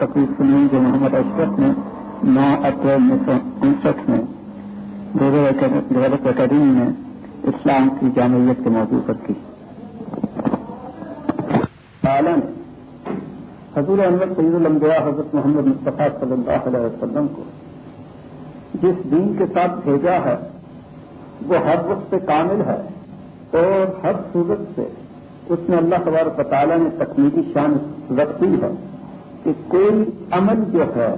تقریب سنی جو محمد اشرف نے نو اپریل انیس سو انسٹھ میں ڈیولپ اکیڈمی میں اسلام کی جامعیت کے موضوع پر کی۔ عالم، حضور احمد سعید الانبیاء حضرت محمد مصطفیٰ صلی اللہ علیہ وسلم کو جس دین کے ساتھ بھیجا ہے، وہ ہر وقت سے کامل ہے اور ہر صورت سے اس میں اللہ تبارک تعالیٰ نے تکنیکی شان رکھی ہے۔ کہ کوئی عمل جو ہے،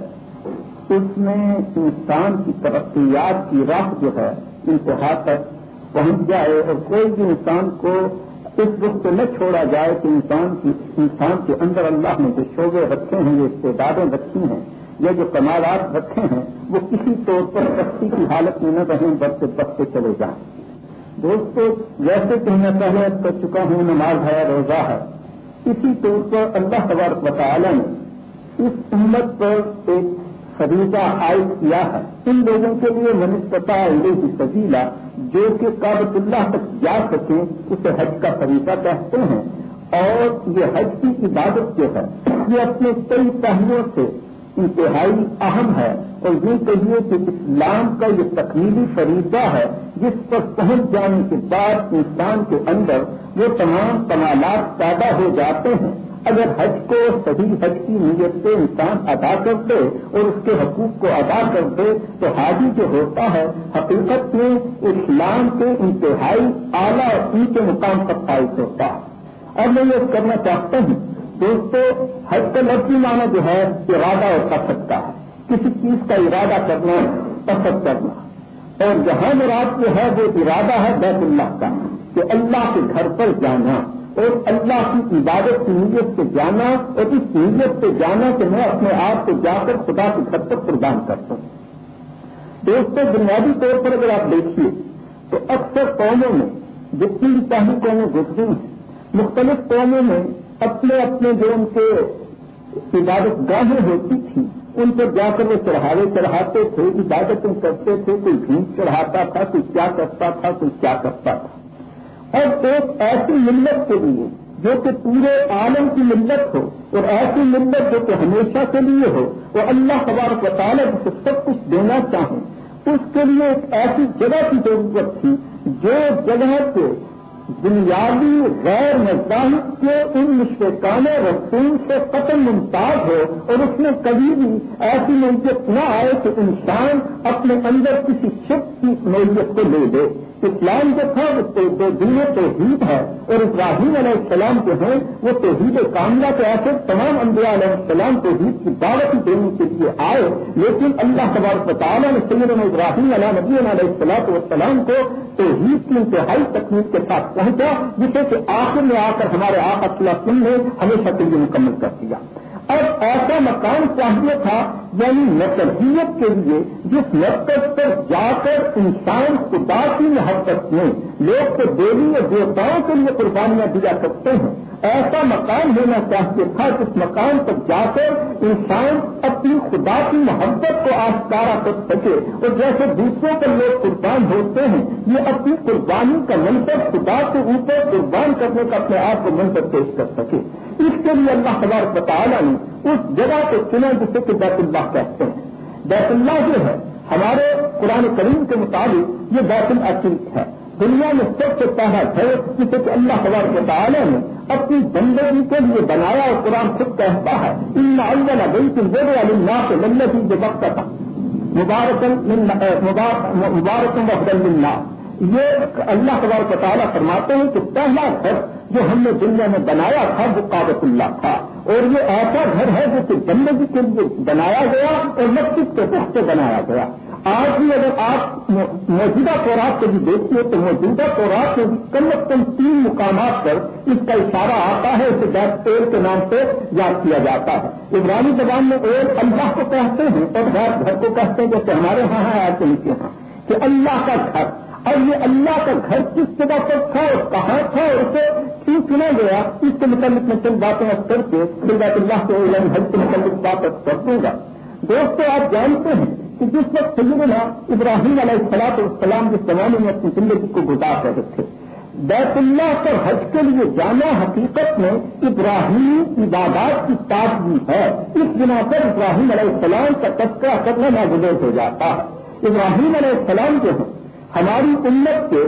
اس میں انسان کی ترقیات کی راہ جو ہے، انتہا تک پہنچ جائے اور کوئی بھی انسان کو اس وقت نہ چھوڑا جائے کہ انسان کی، انسان کے اندر اللہ نے جو شعبے رکھے ہیں یہ استعدادیں رکھی ہیں، یا جو کمالات رکھے ہیں، وہ کسی طور پر سختی کی حالت میں نہ رہیں بڑھتے بڑھتے چلے جائیں۔ دوستو، جیسے کہ میں پہلے کر چکا ہوں، نماز ہے، روزہ ہے۔ اسی طور پر اللہ تبارک تعالی نے اس امت پر ایک فریضہ عائد کیا ہے۔ ان لوگوں کے لیے منسپتا علی کی فضیلہ جو کہ کابت اللہ تک جا سکیں اسے حج کا فریضہ کہتے ہیں۔ اور یہ حج کی عبادت جو ہے، یہ اپنے کئی پہلوؤں سے انتہائی اہم ہے۔ اور یہ کہیے کہ اسلام کا یہ تکمیلی فریضہ ہے، جس پر پہنچ جانے کے بعد انسان کے اندر وہ تمام کمالات پیدا ہو جاتے ہیں۔ اگر حج کو صحیح حج کی نیت سے انسان ادا کر دے اور اس کے حقوق کو ادا کر دے تو حاجی جو ہوتا ہے، حقیقت میں اسلام کے انتہائی اعلیٰ اور اونچے مقام پر فائد ہوتا ہے۔ اور میں یہ کرنا چاہتا ہوں، دوستو، حج کا لفظی معنی جو ہے، ارادہ اور کر کا ہے۔ کسی چیز کا ارادہ کرنا پسند کرنا۔ اور جہاں مراد جو ہے، وہ ارادہ ہے بیت اللہ کا، کہ اللہ کے گھر پر جانا۔ اور اللہ کی عبادت کی نیت سے جانا اور اس نیت سے جانا کہ میں اپنے آپ کو جا کر خدا کے گھر پر قربان کرتا ہوں دوستوں بنیادی طور پر اگر آپ دیکھیے تو اکثر قوموں میں جتنی بھی پہلی قومیں گزری ہیں مختلف قوموں میں اپنے اپنے جو ان کے عبادت گاہیں ہوتی تھیں، ان پر جا کر وہ چڑھاوے چڑھاتے تھے، عبادتیں کرتے تھے، کوئی بھینس چڑھاتا تھا، کوئی کیا کرتا تھا، کوئی کیا کرتا تھا۔ اور ایک ایسی ملت کے لیے جو کہ پورے عالم کی ملت ہو اور ایسی ملت جو کہ ہمیشہ کے لیے ہو وہ اللہ تبارک و تعالیٰ جسے سب کچھ دینا چاہیں، اس کے لیے ایک ایسی جگہ کی ضرورت تھی جو جگہ پہ بنیادی غیر مذاہب کے ان مشرقانہ رسول سے قتل ممتاز ہو اور اس میں کبھی بھی ایسی نوعیت نہ آئے کہ انسان اپنے اندر کسی شک کی نوعیت کو لے دے اسلام جو تھا، وہ دین توحید ہے، اور ابراہیم علیہ السلام جو ہیں، وہ توحید کاملہ کے ایسے تمام انبیاء علیہ السلام توحید کی دعوت دینے کے لیے آئے۔ لیکن اللہ تبارک تعالیٰ نے سیدنا ابراہیم علیہ نبی علیہ السلام والسلام کو توحید کی انتہائی تکنیک کے ساتھ پہنچا، جسے کہ آخر میں آ کر ہمارے آپ اللہ نے ہمیشہ کے لیے مکمل کر دیا۔ اور ایسا مکان چاہیے تھا یعنی نقلیت کے لیے، جس مرکز پر جا کر انسان خدا کی محبت میں، لوگ کو دیوی اور دیوتاؤں کے لیے قربانیاں دیا کرتے ہیں۔ ایسا مکان ہونا چاہیے تھا، جس مکان پر جا کر انسان اپنی خدا کی محبت کو آشکارا کر سکے۔ اور جیسے دوسروں پر لوگ قربان ہوتے ہیں، یہ اپنی قربانی کا منظر خدا کے اوپر قربان کرنے کا اپنے آپ کو منظر پیش کر سکے۔ اس کے لیے اللہ تبارک بطالہ نے اس جگہ کو چنا جسے کہ بیت اللہ کہتے ہیں۔ بیت اللہ جو ہے، ہمارے قرآن کریم کے مطابق یہ بیت العقیق ہے۔ دنیا میں سب سے پہلا گھر جسے کہ اللہ خبر کے تعالیٰ نے اپنی بندگی کے لیے بنایا اور قرآن خود کہتا ہے، ان اللہ گئی تھی بولے اللہ کے بندے کی جو وقت تھا مبارکن مبارکن وفد اللہ یہ اللہ خبر کا تعالیٰ فرماتے ہیں کہ پہلا گھر جو ہم نے دنیا میں بنایا تھا وہ کابت اللہ تھا۔ اور یہ ایسا گھر ہے جو کہ بندگی کے لیے بنایا گیا اور مسجد کے سے بنایا گیا۔ آج بھی اگر آپ موجودہ خوراک کو بھی دیکھیے تو موجودہ خوراک میں بھی کم از کم تین مقامات پر اس کا اشارہ آتا ہے، اسے گیس تیل کے نام سے یاد کیا جاتا ہے۔ ابرانی زبان میں ایل اللہ کو کہتے ہیں اور گیس گھر کو کہتے ہیں، جیسے ہمارے یہاں ہے آج کے نیچے ہاں کہ اللہ کا گھر اور یہ اللہ کا گھر کس جگہ پر تھا اور کہاں تھا اور اسے کیوں چنا گیا، اس کے متعلق میں چند باتیں کر کے پھر اللہ کے گھر کے متعلق بات کر دوں گا۔ دوستوں آپ جانتے ہیں کہ جس وقت سیدنا ابراہیم علیہ السلاط السلام جس زمانے میں اپنی زندگی کو گزار رہے تھے، بیت اللہ پر حج کے لیے جانا حقیقت میں ابراہیم عبادات کی تازگی ہے۔ اس بنا پر ابراہیم علیہ السلام کا تذکرہ کرنا ناگزیر ہو جاتا۔ ہے ابراہیم علیہ السلام جو ہے ہماری امت کے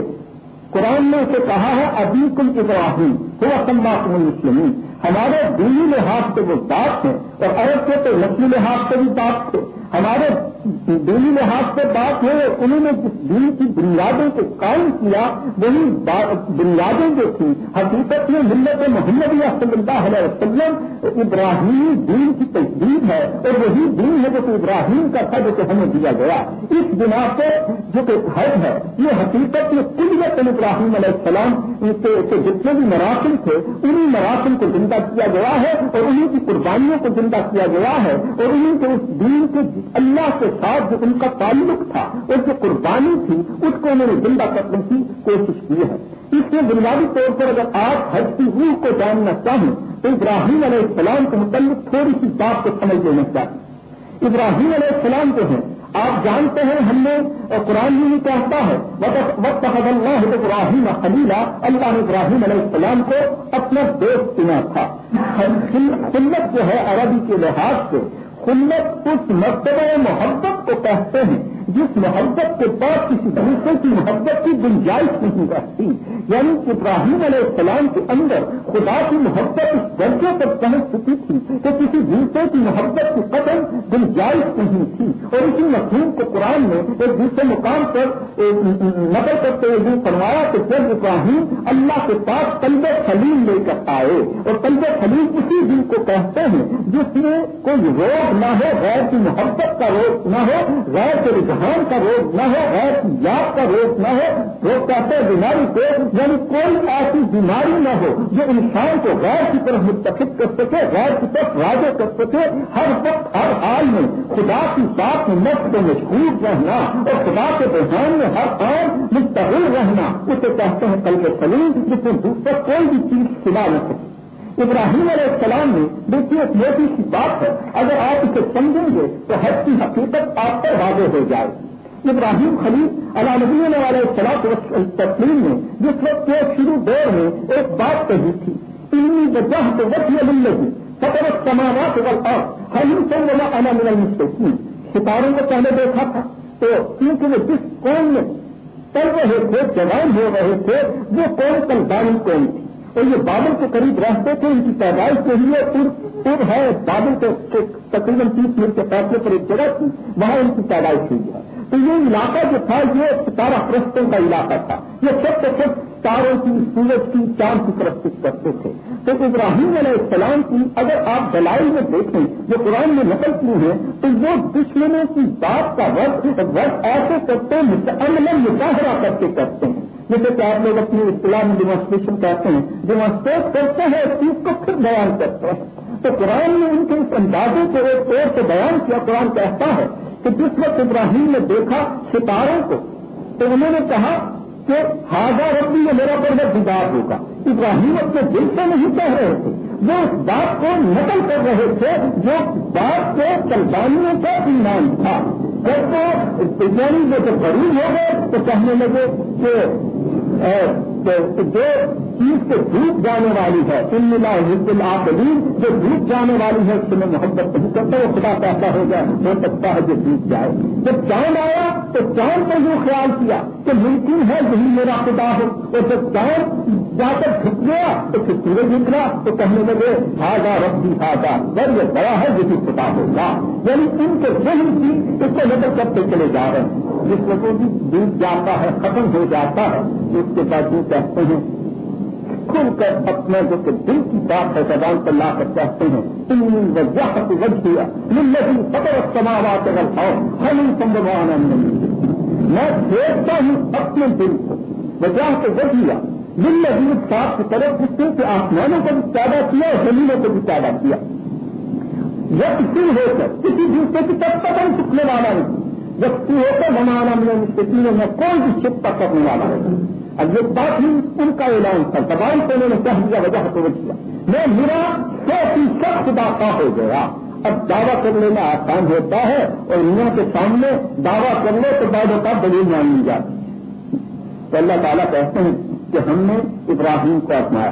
قرآن نے اسے کہا ہے، ابھی کل ابراہیم، ہوا سمبا مسلم ہمارے دینی لحاظ سے وہ بات ہیں اور عرب کے تو نسلی لحاظ سے بھی بات تھے ہمارے دینی لحاظ سے بات ہے، انہوں نے جس دین کی بنیادوں کو قائم کیا، وہی بنیادیں جو تھیں۔ حقیقت میں ملت محمد صلی اللہ علیہ وسلم ابراہیمی دین کی تجدید ہے اور وہی دین ہے جو کہ ابراہیم کا تھا، جو کہ ہمیں دیا گیا۔ اس بنا پر جو کہ حج ہے، یہ حقیقت میں کلیت ابراہیم علیہ السلام کے جتنے بھی مراسم تھے انہیں مراسم کو زندہ کیا گیا ہے اور انہیں کی قربانیوں کو زندہ کیا گیا ہے اور انہیں کے اس دین کے اللہ کے ساتھ جو ان کا تعلق تھا اور جو قربانی تھی، اس کو انہوں نے زندہ کرنے کی کوشش کی ہے۔ اس لیے بنیادی طور پر اگر آپ حج کی روح کو جاننا چاہیں، تو ابراہیم علیہ السلام کے متعلق تھوڑی سی بات کو سمجھ لینا چاہیے۔ ابراہیم علیہ السلام جو ہیں آپ جانتے ہیں ہم نے قرآن بھی کہتا ہے؟ وقت اللہ ابراہیم خلیلہ اللہ ابراہیم علیہ السلام کو اپنا دوست چنا تھا۔ خلت جو ہے عربی کے لحاظ سے خلت اس مرتبہ محبت کو کہتے ہیں۔ جس محبت کے بعد کسی دوسرے کی محبت کی گنجائش نہیں رہتی یعنی ابراہیم علیہ السلام کے اندر خدا کی محبت اس درجے پر پہنچ چکی تھی کہ کسی دوسرے کی محبت کی قدم گنجائش نہیں تھی۔ اور اسی مفہوم کو قرآن میں ایک دوسرے مقام پر نقل کرتے ہوئے فرمایا کہ جب ابراہیم اللہ کے پاس طلب سلیم لے کر آئے، اور طلب سلیم اسی دن کو کہتے ہیں جس میں کوئی روگ نہ ہو، غیر کی محبت کا روگ نہ ہو، غیر کے رجحان کا روگ نہ ہو، غیر کی یاد کا روگ نہ ہو۔ روگ کہتے ہیں بیماری کو یعنی کوئی ایسی بیماری نہ ہو جو انسان کو غیر کی طرف متفق کر سکے، غیر کی طرف واضح کر سکے۔ ہر وقت، ہر حال میں خدا کی بات میں مت کو مشہور رہنا اور خدا کے بحان میں ہر کام مستقل رہنا، اسے کہتے ہیں کل کے سلیم جس میں دوسرا کوئی بھی چیز سلا نہ سکے ابراہیم علیہ السلام نے دیکھیے موٹی سی بات ہے، اگر آپ اسے سمجھیں گے تو حج کی حقیقت آپ پر واضح ہو جائے۔ گی ابراہیم خلیف علا نبی والے تسلیم نے جس وقت کے شروع دور میں ایک بات کہی تھی، انی وجہ تو وقت لگی سطر سماوات اور حلیم سنگ علا مل ستاروں کو پہلے دیکھا تھا؟ تو کیونکہ وہ جس قوم میں پڑھ رہے تھے، جوان ہو رہے تھے، وہ قوم کلبانی قوم تھی۔ اور یہ بادل کے قریب رہتے تھے، ان کی پیدائش کے لیے پور ہے بادل کے تقریباً تیس منٹ کے فیصلے پر ایک جگہ تھی، وہاں ان کی پیدائش ہوئی ہے۔ تو یہ علاقہ جو تھا، یہ ستارہ پرستوں کا علاقہ تھا۔ یہ سب سے سب تاروں کی، سورج کی چاند کی پرست کرتے تھے۔ تو ابراہیم علیہ السلام کی اگر آپ دلائی میں دیکھیں، جو قرآن میں نقل کی ہے تو وہ دشمنوں کی بات کا وقت وقت ایسے کرتے ہیں عمل مظاہرہ کر کے کرتے ہیں۔ جسے کہ آپ لوگ اپنی اطلاع میں ڈیمانسٹریشن کہتے ہیں ڈیمانسٹریٹ کرتے ہیں، اس چیز کو پھر بیان کرتے ہیں۔ تو قرآن نے ان کے اس اندازے کو ایک طور سے بیان کیا، قرآن کہتا ہے کہ جس وقت ابراہیم نے دیکھا ستاروں کو، تو انہوں نے کہا کہ ہاضا ربی یہ میرا پر کتاب ہوگا. ابراہیم اپنے دل سے نہیں کہہ رہے تھے۔ وہ اس بات کو نقل کر رہے تھے جو بات کو کلبانیوں کا ایمان تھا۔ جب یعنی تو یعنی جو غریب ہو گئے تو کہنے لگے کہ جو چیز سے ڈوب جانے والی ہے، ان ملا حد العقلین جو ڈوب جانے والی ہے، اس سے میں محبت نہیں کرتا، وہ خدا پیسہ ہو جائے ہو سکتا ہے جو ڈوب جائے۔ جب چاند آیا تو چاند پر یہ خیال کیا کہ ممکن ہے یہی میرا خدا ہو۔ اور جب چاند جا کر جھک گیا تو پھر سورج نکلا تو کہنے لگے ہاگا ربی ہاگا گر یہ بڑا ہے جسی خدا ہوگا۔ یعنی ان کے ذہن کی اس کو نظر کرتے چلے جا رہے ہیں۔ جس وقت بھی ڈوب جاتا ہے، ختم ہو جاتا ہے اس کے بعد یہ کہتے ہیں۔ کھل کر اپنے جو کہ دل کی بات ہے، زبان پر لا کر کہتے ہیں۔ تم وجہ کو وج دیا نہیں فتح سماوات اگر آؤ ہم سمبھوانا نہیں میں دیکھتا ہوں اپنے دل کو۔ وجہ کو وج دیا دل لذیذ صاف کی طرف جس نے کہ آسمانوں کو بھی پیدا کیا اور زمینوں کو بھی پیدا کیا۔ یہ کسی ہو کر، کسی دوسرے کی طرف قدم سکھنے والا نہیں۔ وقتی ہو کر ہمارا میں مستقبلوں میں کوئی بھی چھپا کرنے والا ہے اب یہ بات ہی ان کا اعلان تھا دبائی کو انہوں نے کہہ دیا، وجہ تو کیا میں میرا سو فیصد خدا کا ہو گیا۔ اب دعویٰ کر لینا آسان ہوتا ہے اور میاں کے سامنے دعویٰ کر لے تو بعد ہوتا دلیل مان لی جاتی۔ تو اللہ تعالیٰ کہتے ہیں کہ ہم نے ابراہیم کو اپنایا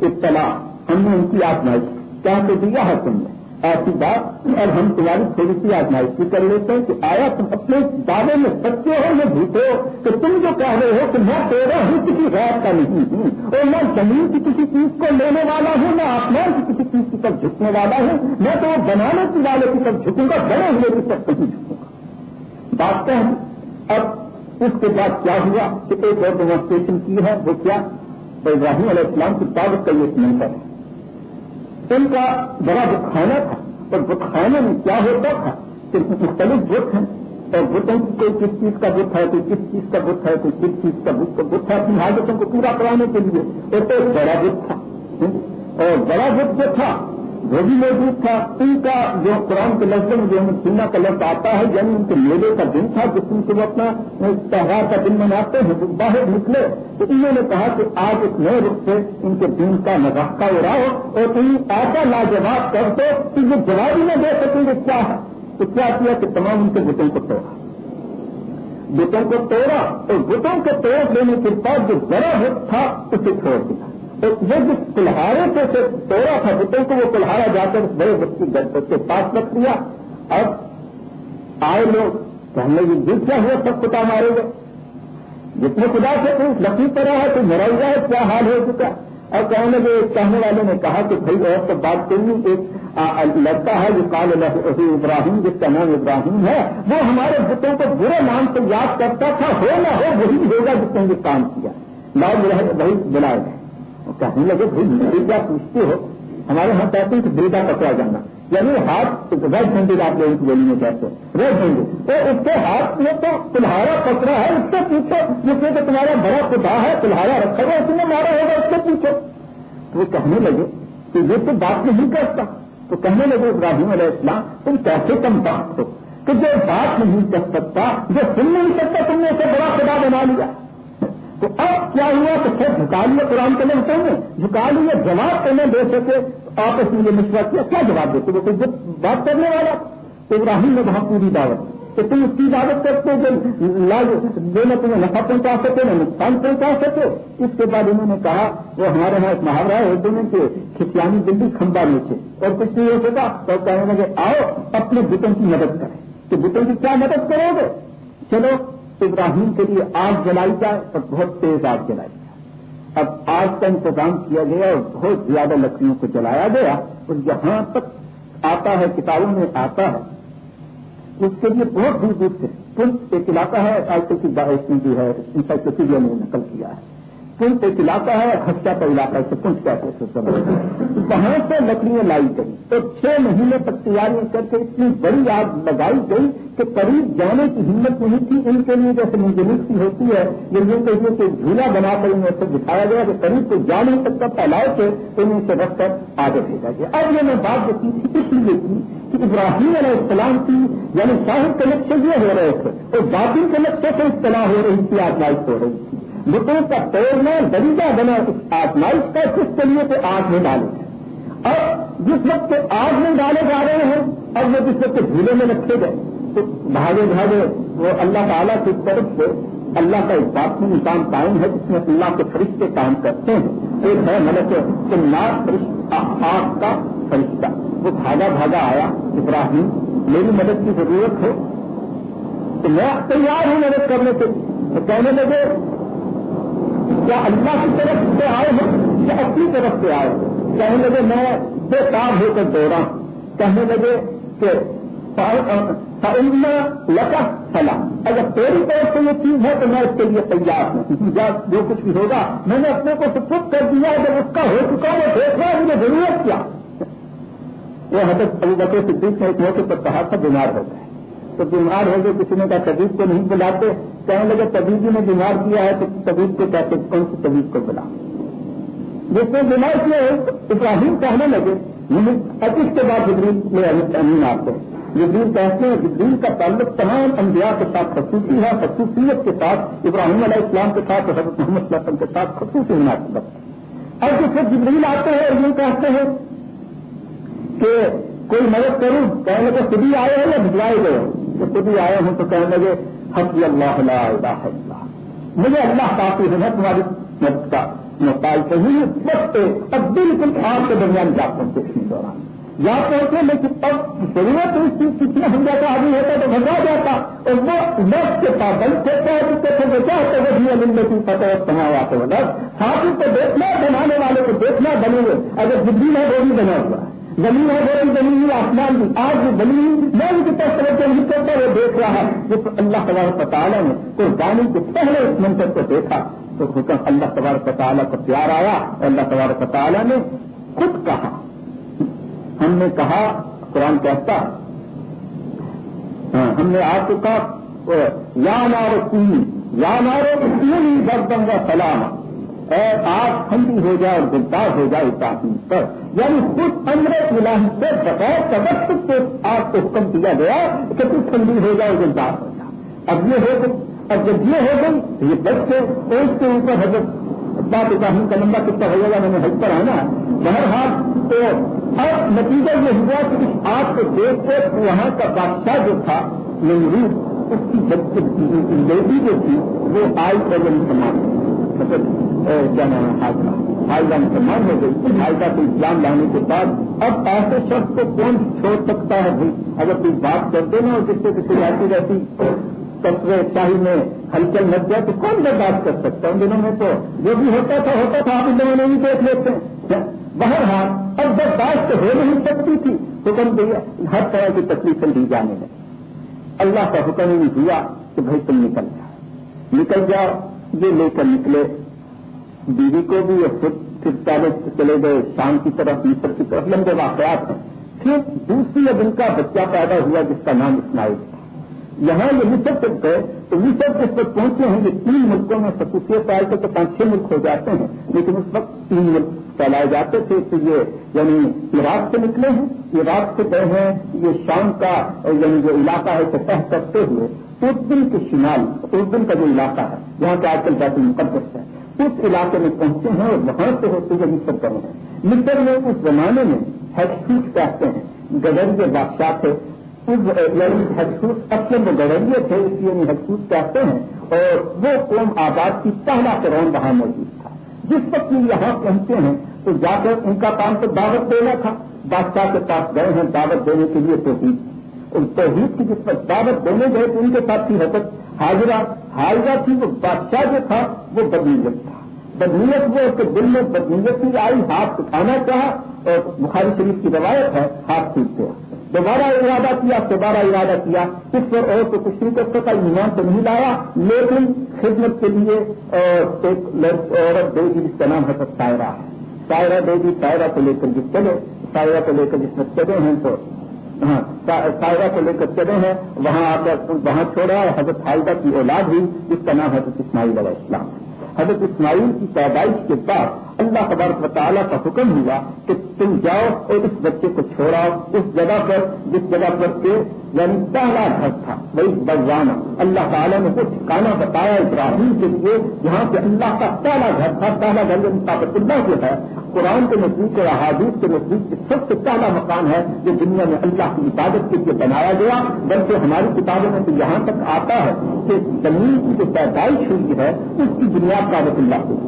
اطلاع ہم نے ان کی آزمائش کیا تو دیا ہے تم نے؟ ایسی بات اور ہم تمہاری تھوڑی سی آزمائش بھی کر لیتے ہیں کہ آیا تم اپنے دعوے میں سچے ہو یا جھوٹے ہو کہ تم جو کہہ رہے ہو کہ میں تیرا ہوں کسی غیر کا نہیں ہوں اور میں زمین کی کسی چیز کو لینے والا ہوں، میں آسمان کی کسی چیز کی طرف جھکنے والا ہوں، میں تو بنانے کی والے کی طرف جھکوں گا، بڑے ہوئے کی طرف نہیں جھکوں گا۔ بات کہ اب اس کے بعد کیا ہوا کہ ایک اور ڈیمانسٹریشن کی ہے، وہ کیا؟ ابراہیم علیہ السلام کی دعوت کا یہ منتر ہے۔ ان کا بڑا بخانا تھا۔ اور بخانے میں کیا ہوتا تھا؟ کہ مختلف بت ہیں۔ اور بتوں کی کوئی کس چیز کا بت ہے کوئی کس چیز کا بت ہے کوئی کس چیز کا بت ہے۔ اپنی حاجتوں کو پورا کرانے کے لیے۔ اور ایک بڑا بت تھا۔ اور بڑا بت جو تھا وہ بھی موجود تھا، ان کا جو قرآن کے لفظ میں جو ہمیں سننا کا لفظ آتا ہے یعنی ان کے میلے کا دن تھا، جس دن سے وہ اپنا تہوار کا دن مناتے ہیں باہر نکلے۔ تو انہوں نے کہا کہ آج ایک نئے رخ سے ان کے دن کا مذاقہ اڑاؤ اور ان ایسا لاجواب کر دو کہ یہ جواب ہی نہ دے سکیں گے کیا ہے۔ تو کیا کیا کہ تمام ان کے بتوں کو توڑا۔ بتوں کو توڑا اور بتوں کو توڑ لینے کے بعد جو بڑا حق تھا، اسے چھوڑ دیا۔ وہ جس کلہارے سے توڑا تھا بتوں کو وہ کلہارا جا کر بڑے بچی کے پاس رکھ دیا۔ اب آئے لوگ کہنے کی دل کیا ہوا سب خدا مارے گئے۔ جتنے خدا سے کوئی لکی طرح ہے تو مرا ہوا ہے، کیا حال ہو چکا۔ اور کہنے لگے ایک کہنے والے نے کہا کہ بھائی اور تو بات کرنی ایک لڑکا ہے جو کال ابراہیم، جس کا نام ابراہیم ہے، وہ ہمارے بتوں کو برے نام سے یاد کرتا تھا، ہو نہ ہو وہی ہوگا جس نے یہ کام کیا۔ لاؤ وہی بلائے۔ گئے کہنے لگے، بھائی کیا پوچھتے ہو؟ ہمارے یہاں کہتے ہیں کہ بیٹا پکڑا جانا۔ یعنی ہاتھ ریڈ ہینڈیڈ آپ لوگوں کی بولی میں کہتے ہیں۔ ریڈ ہینڈیڈ تو اس کے ہاتھ میں تو تمہارا پکڑا ہے۔ اس سے پوچھو، جس میں کہ تمہارا بڑا خدا ہے تمہارا رکھا ہوا اس نے مارا ہوگا، اس سے پوچھو۔ تو وہ کہنے لگے کہ یہ تو بات نہیں کرتا۔ تو کہنے لگے ابراہیم علیہ السلام، تم کیسے کم بات ہو کہ جو بات نہیں کر سکتا، جو سن نہیں سکتا، تم نے اسے بڑا خدا بنا لیا۔ تو اب کیا ہوا تو پھر جھکا لیا قرآن کے لگتے ہیں؟ جھکا لیا جواب تو نہیں دے سکے۔ آپس میں یہ مشورہ کیا کیا جواب دیتے وہ کوئی بات کرنے والا؟ تو ابراہیم نے وہاں پوری دعوت۔ کہ تم اس کی دعوت کرتے جو نہ تمہیں نفع پہنچا سکے نہ نقصان پہنچا سکے۔ اس کے بعد انہوں نے کہا، وہ ہمارے یہاں ایک محاورہ ہے اردو میں کہ کھسیانی دلی کھمبا نیچے اور کچھ نہیں ہو سکا۔ تو کہنے لگے، آؤ اپنے بتوں کی مدد کریں۔ کہ بتوں کی کیا مدد کرو گے؟ چلو ابراہیم کے لیے آگ جلائی جائے اور بہت تیز آگ جلائی جائے۔ اب آگ کا انتظام کیا گیا اور بہت زیادہ لکڑیوں کو جلایا گیا اور جہاں تک آتا ہے، کتابوں میں آتا ہے۔ اس کے لیے بہت دور دور سے پھر ایک علاقہ ہے، آج تک کی باعث میں جو ہے انسائکلوپیڈیا نے نقل کیا ہے۔ پنچ ایک علاقہ ہے اور ہستا کا علاقہ ہے پنچ کہتے وہاں سے لکڑیاں لائی گئی تو چھ مہینے تک تیاریاں کر کے اتنی بڑی آگ لگائی گئی کہ قریب جانے کی ہمت نہیں تھی۔ ان کے لیے جیسے سی ہوتی ہے، یہ یہ کہیے کہ جھولا بنا کر انہیں سے دکھایا گیا کہ قریب کو جا نہیں سکتا، پھیلاؤ سے تو انہیں سے رکھ کر آگے بھیجا گیا۔ اب یہ میں بات جو کی تھی، اس لیے کی کہ ابراہیم علیہ السلام کی یعنی شاہد کے نقشے یہ ہو رہے تھے، اور باقی کے نقشے سے اطلاع ہو رہی تھی، آزمائش ہو رہی تھی۔ بتوں کا توڑنا دریجہ بنا اس آزمائش کا کس کے لیے تو آگ میں ڈالے اور جس وقت آگ میں ڈالے جا رہے ہیں، اور وہ جس وقت جھیلے میں رکھے گئے، تو بھاگے بھاگے وہ اللہ تعالیٰ کی طرف سے اللہ کا ایک بات نظام قائم ہے جس میں اللہ کے فرشتے کام کرتے ہیں۔ ایک ہے ملک فرشتہ آگ کا فرشتہ۔ وہ بھاگا بھاگا آیا۔ ابراہیم، میری مدد کی ضرورت ہو تو میں تیار ہوں مدد کرنے کے۔ کہنے لگے کیا اللہ کی طرف سے آئے ہو یا اپنی طرف سے آئے ہو۔ کہنے لگے میں بے کام ہو کر دوڑا۔ کہنے لگے کہ لگا پھلا اگر تیری طرف سے یہ چیز ہے تو میں اس کے لیے تیار ہوں۔ یا جو کچھ بھی ہوگا، میں نے اپنے کو سپرد کر دیا جب اس کا ہو چکا وہ دیکھ رہا مجھے ضرورت کیا؟ وہ حضرت ابو بکر صدیق نے ایک موقع پر کہا تھا بیمار ہو گئے۔ تو بیمار ہو گئے، کسی نے کہا طبیب کو نہیں بلاتے؟ کہنے لگے، طبیب نے بیمار کیا ہے، تو طبیب کو کہتے، کون سی طبیب کو بلا؟ جس نے بیمار کیا ہے ابراہیم کہنے لگے یعنی اب اس کے بعد جبریل میں امین آتے ہیں جبریل کہتے ہیں، جبریل کا تعلق تمام انبیاء کے ساتھ خصوصی ہے، خصوصیت کے ساتھ، ابراہیم علیہ السلام کے ساتھ حضرت محمد صلی اللہ علیہ وسلم کے ساتھ خصوصی مناسبت۔ اور جس وقت جبریل آتے ہیں اور یہ کہتے ہیں کہ کوئی مدد کروں کہنے لگے خود ہی آئے ہیں یا بھجوائے گئے تو خود ہی آئے ہوں تو کہنے لگے، حسبی اللہ لا الہ الا مجھے اللہ کافی ہے میں تمہاری محتاج نہیں وقت اب بالکل آپ کے درمیان جا پہنچے اس دوران یا پہنچے لیکن اب ضرورت اس چیز کتنا ہم جاتا آدمی ہوتا تو بھگا جاتا۔ اور وہ وقت کے پابند سے جتنے تھے وہ چاہتے وہ بھی امن کی فتح سماوا تو بس ساتھ کو دیکھنا، بنانے والے کو دیکھنا بنے ہوئے۔ اگر زندگی ہے وہ بھی بنا ہوا ہے۔ زمین ہے وہ بھی بنی ہوئی آسمان بھی آج بھی بنی ہوئی میں ان کی طرف سے نہیں کرتا وہ دیکھ رہا ہے۔ جس اللہ تبارک تعالیٰ نے قربانی کے پہلے اس منظر کو دیکھا۔ تو حکم اللہ تبارک تعالیٰ کو پیار آیا اور اللہ تبارک تعالیٰ نے خود کہا۔ ہم نے کہا، قرآن کہتا ہاں، ہم نے آپ کو کہا، یا مارو تین یا مارو تین بردم کا سلام اے آگ ٹھنڈی ہو جائے اور گلدار ہو جائے تاکہ پر۔ یعنی خود امرت ملاحم سے بغیر تبق سے آگ کو حکم دیا گیا کہ تو ٹھنڈی ہو جائے اور گلدار ہو جائے اب یہ ہو گئی، اب جب یہ ہو گئی تو یہ بچے اس کے اوپر حضرت بات ابراہیم کا لمبا کتنا ہو جائے گا میں نے حج پر آنا۔ بہرحال تو اب نتیجہ یہ ہوا کہ اس آگ کو دیکھ کر وہاں کا بادشاہ جو تھا یعنی نمرود اس کی بیٹی جو تھی، وہ آئی پر مسلمان مطلب کیا نام ہے حاضرہ حاضرہ مسلمان ہو گئی۔ حاضرہ کو اسلام لانے کے بعد اب ایسے شخص کو کون چھوڑ سکتا ہے بھائی؟ اگر کوئی بات کرتے نا اور جس سے کسی آتی رہتی تصویر شاہی میں ہلچل مچ جائے، تو کون برداشت کر سکتا ان دنوں میں تو جو بھی ہوتا تھا ہوتا تھا، آپ ان دنوں میں بھی دیکھ لیتے ہیں۔ بہرحال، اب برداشت ہو نہیں سکتی تھی، حکم دیا، ہر طرح کی تکلیفیں دی جانے میں اللہ کا حکم ہی دیا کہ بھائی تم نکل جاؤ۔ نکل جاؤ یہ لے کر نکلے۔ بیوی کو بھی اور خود پھر پہلے چلے گئے۔ شام کی طرف، مصر کی طرف۔ لمبے واقعات ہیں۔ پھر دوسری اب ان کا بچہ پیدا ہوا، جس کا نام اسماعیل تھا۔ یہاں یہ مصر تک گئے تو مصر جس وقت پہنچے ہیں یہ تین ملکوں میں خصوصیت آئے تھے تو پانچ چھ ملک ہو جاتے ہیں۔ لیکن اس وقت تین ملک پھیلائے جاتے تھے۔ تو یہ یعنی عراق سے نکلے ہیں۔ عراق سے گئے ہیں۔ یہ شام کا یعنی جو علاقہ ہے، سطح کرتے ہوئے اردن کے شمال، اردن کا جو علاقہ ہے جہاں پہ آج کل بیت المقدس ہے، اس علاقے میں پہنچے ہیں اور وہاں سے ہوتے ہوئے مصر گئے ہیں۔ مصر میں اس زمانے میں ہیڈ کہتے ہیں؟ گدر کے بادشاہ تھے۔ یعنی حقوص اصل میں گڑیے تھے، اس لیے حقوص کہتے ہیں۔ اور وہ قوم آباد کی پہلا کرون وہاں موجود تھا۔ جس وقت یہ یہاں پہنچے ہیں، تو جا کر ان کا کام تو دعوت دینا تھا۔ بادشاہ کے پاس گئے ہیں، دعوت دینے کے لیے توحید ان توحید کی جس وقت دعوت دینے گئے تو ان کے ساتھ تھی حضرت حاضرہ حاضرہ تھی وہ بادشاہ جو تھا، وہ بدنیت تھا۔ بدنیت وہ اس کے دل میں بدنیت ہی آئی ہاتھ اٹھانا چاہا اور بخاری شریف کی روایت ہے، ہاتھ ٹوٹ گیا۔ دوبارہ ارادہ کیا، دوبارہ ارادہ کیا۔ اس پر اور تو کچھ نہیں کر سکتا ایمان تو نہیں لایا۔ لیکن خدمت کے لیے ایک عورت دے گی جس کا نام ہے تو سائرہ ہے۔ سائرہ دے گی سائرہ کو لے کر جس چلے، سائرہ کو لے کر جس میں چلے ہیں تو ہاں سائرہ کو لے کر چلے ہیں، وہاں آ کر، وہاں چھوڑا حضرت حائدہ کی اولاد ہوئی، جس کا نام حضرت اسماعیل علیہ السلام۔ حضرت اسماعیل کی پیدائش کے بعد اللہ تبارک و تعالیٰ کا حکم ہوا کہ تم جاؤ اور اس بچے کو چھوڑاؤ، اس جگہ پر، جس جگہ پر کے یعنی پہلا گھر تھا، وہی بلوانا اللہ تعالیٰ نے وہ ٹھکانا بتایا ابراہیم کے لیے جہاں پہ اللہ کا پہلا گھر تھا، پہلا گھر طاقت اللہ جو ہے۔ قرآن کے نزدیک اور احادیث کے نزدیک سب سے پہلا مکان ہے جو دنیا میں اللہ کی عبادت کے لیے بنایا گیا۔ بلکہ ہماری کتابوں میں تو یہاں تک آتا ہے کہ زمین کی جو پیدائش ہوئی ہے، اس کی بنیاد کابت اللہ کو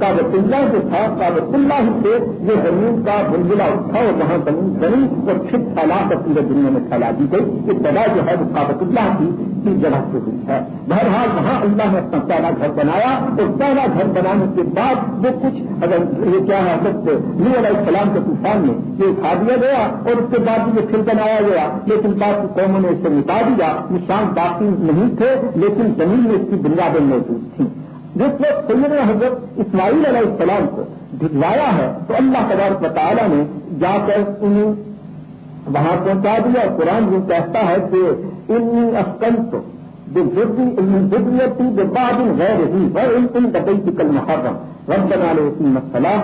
کابت اللہ جو تھا کابت اللہ ہی سے یہ زمین کا بلبلا اٹھا اور وہاں زمین بنی اور پھر پھیلا کر پورے دنیا میں پھیلا دی گئی۔ یہ دبا جو ہے، وہ کابت اللہ کی کی جگہ سے ہوئی ہے۔ بہرحال وہاں اللہ نے اپنا پہلا گھر بنایا اور پہلا گھر بنانے کے بعد وہ کچھ، اگر یہ کیا ہے، حضرت نور علیہ السلام کے طوفان میں یہ اٹھا دیا گیا اور اس کے بعد یہ پھر بنایا گیا۔ لیکن باقی قوموں نے اسے مٹا دیا۔ نشان باقی نہیں تھے، لیکن زمین میں اس کی بنیادیں موجود تھیں۔ جس وقت سید حضرت اسماعیل علیہ السلام کو بھجوایا ہے، تو اللہ تبارک تعالیٰ نے جا کر انہیں وہاں پہنچا دیا قرآن یہ کہتا ہے کہ انی افکل تو ضروریتی جو بعد غیر ہی وہ ان دبئی کی کل محرم رب بنا لے اسی مسئلہ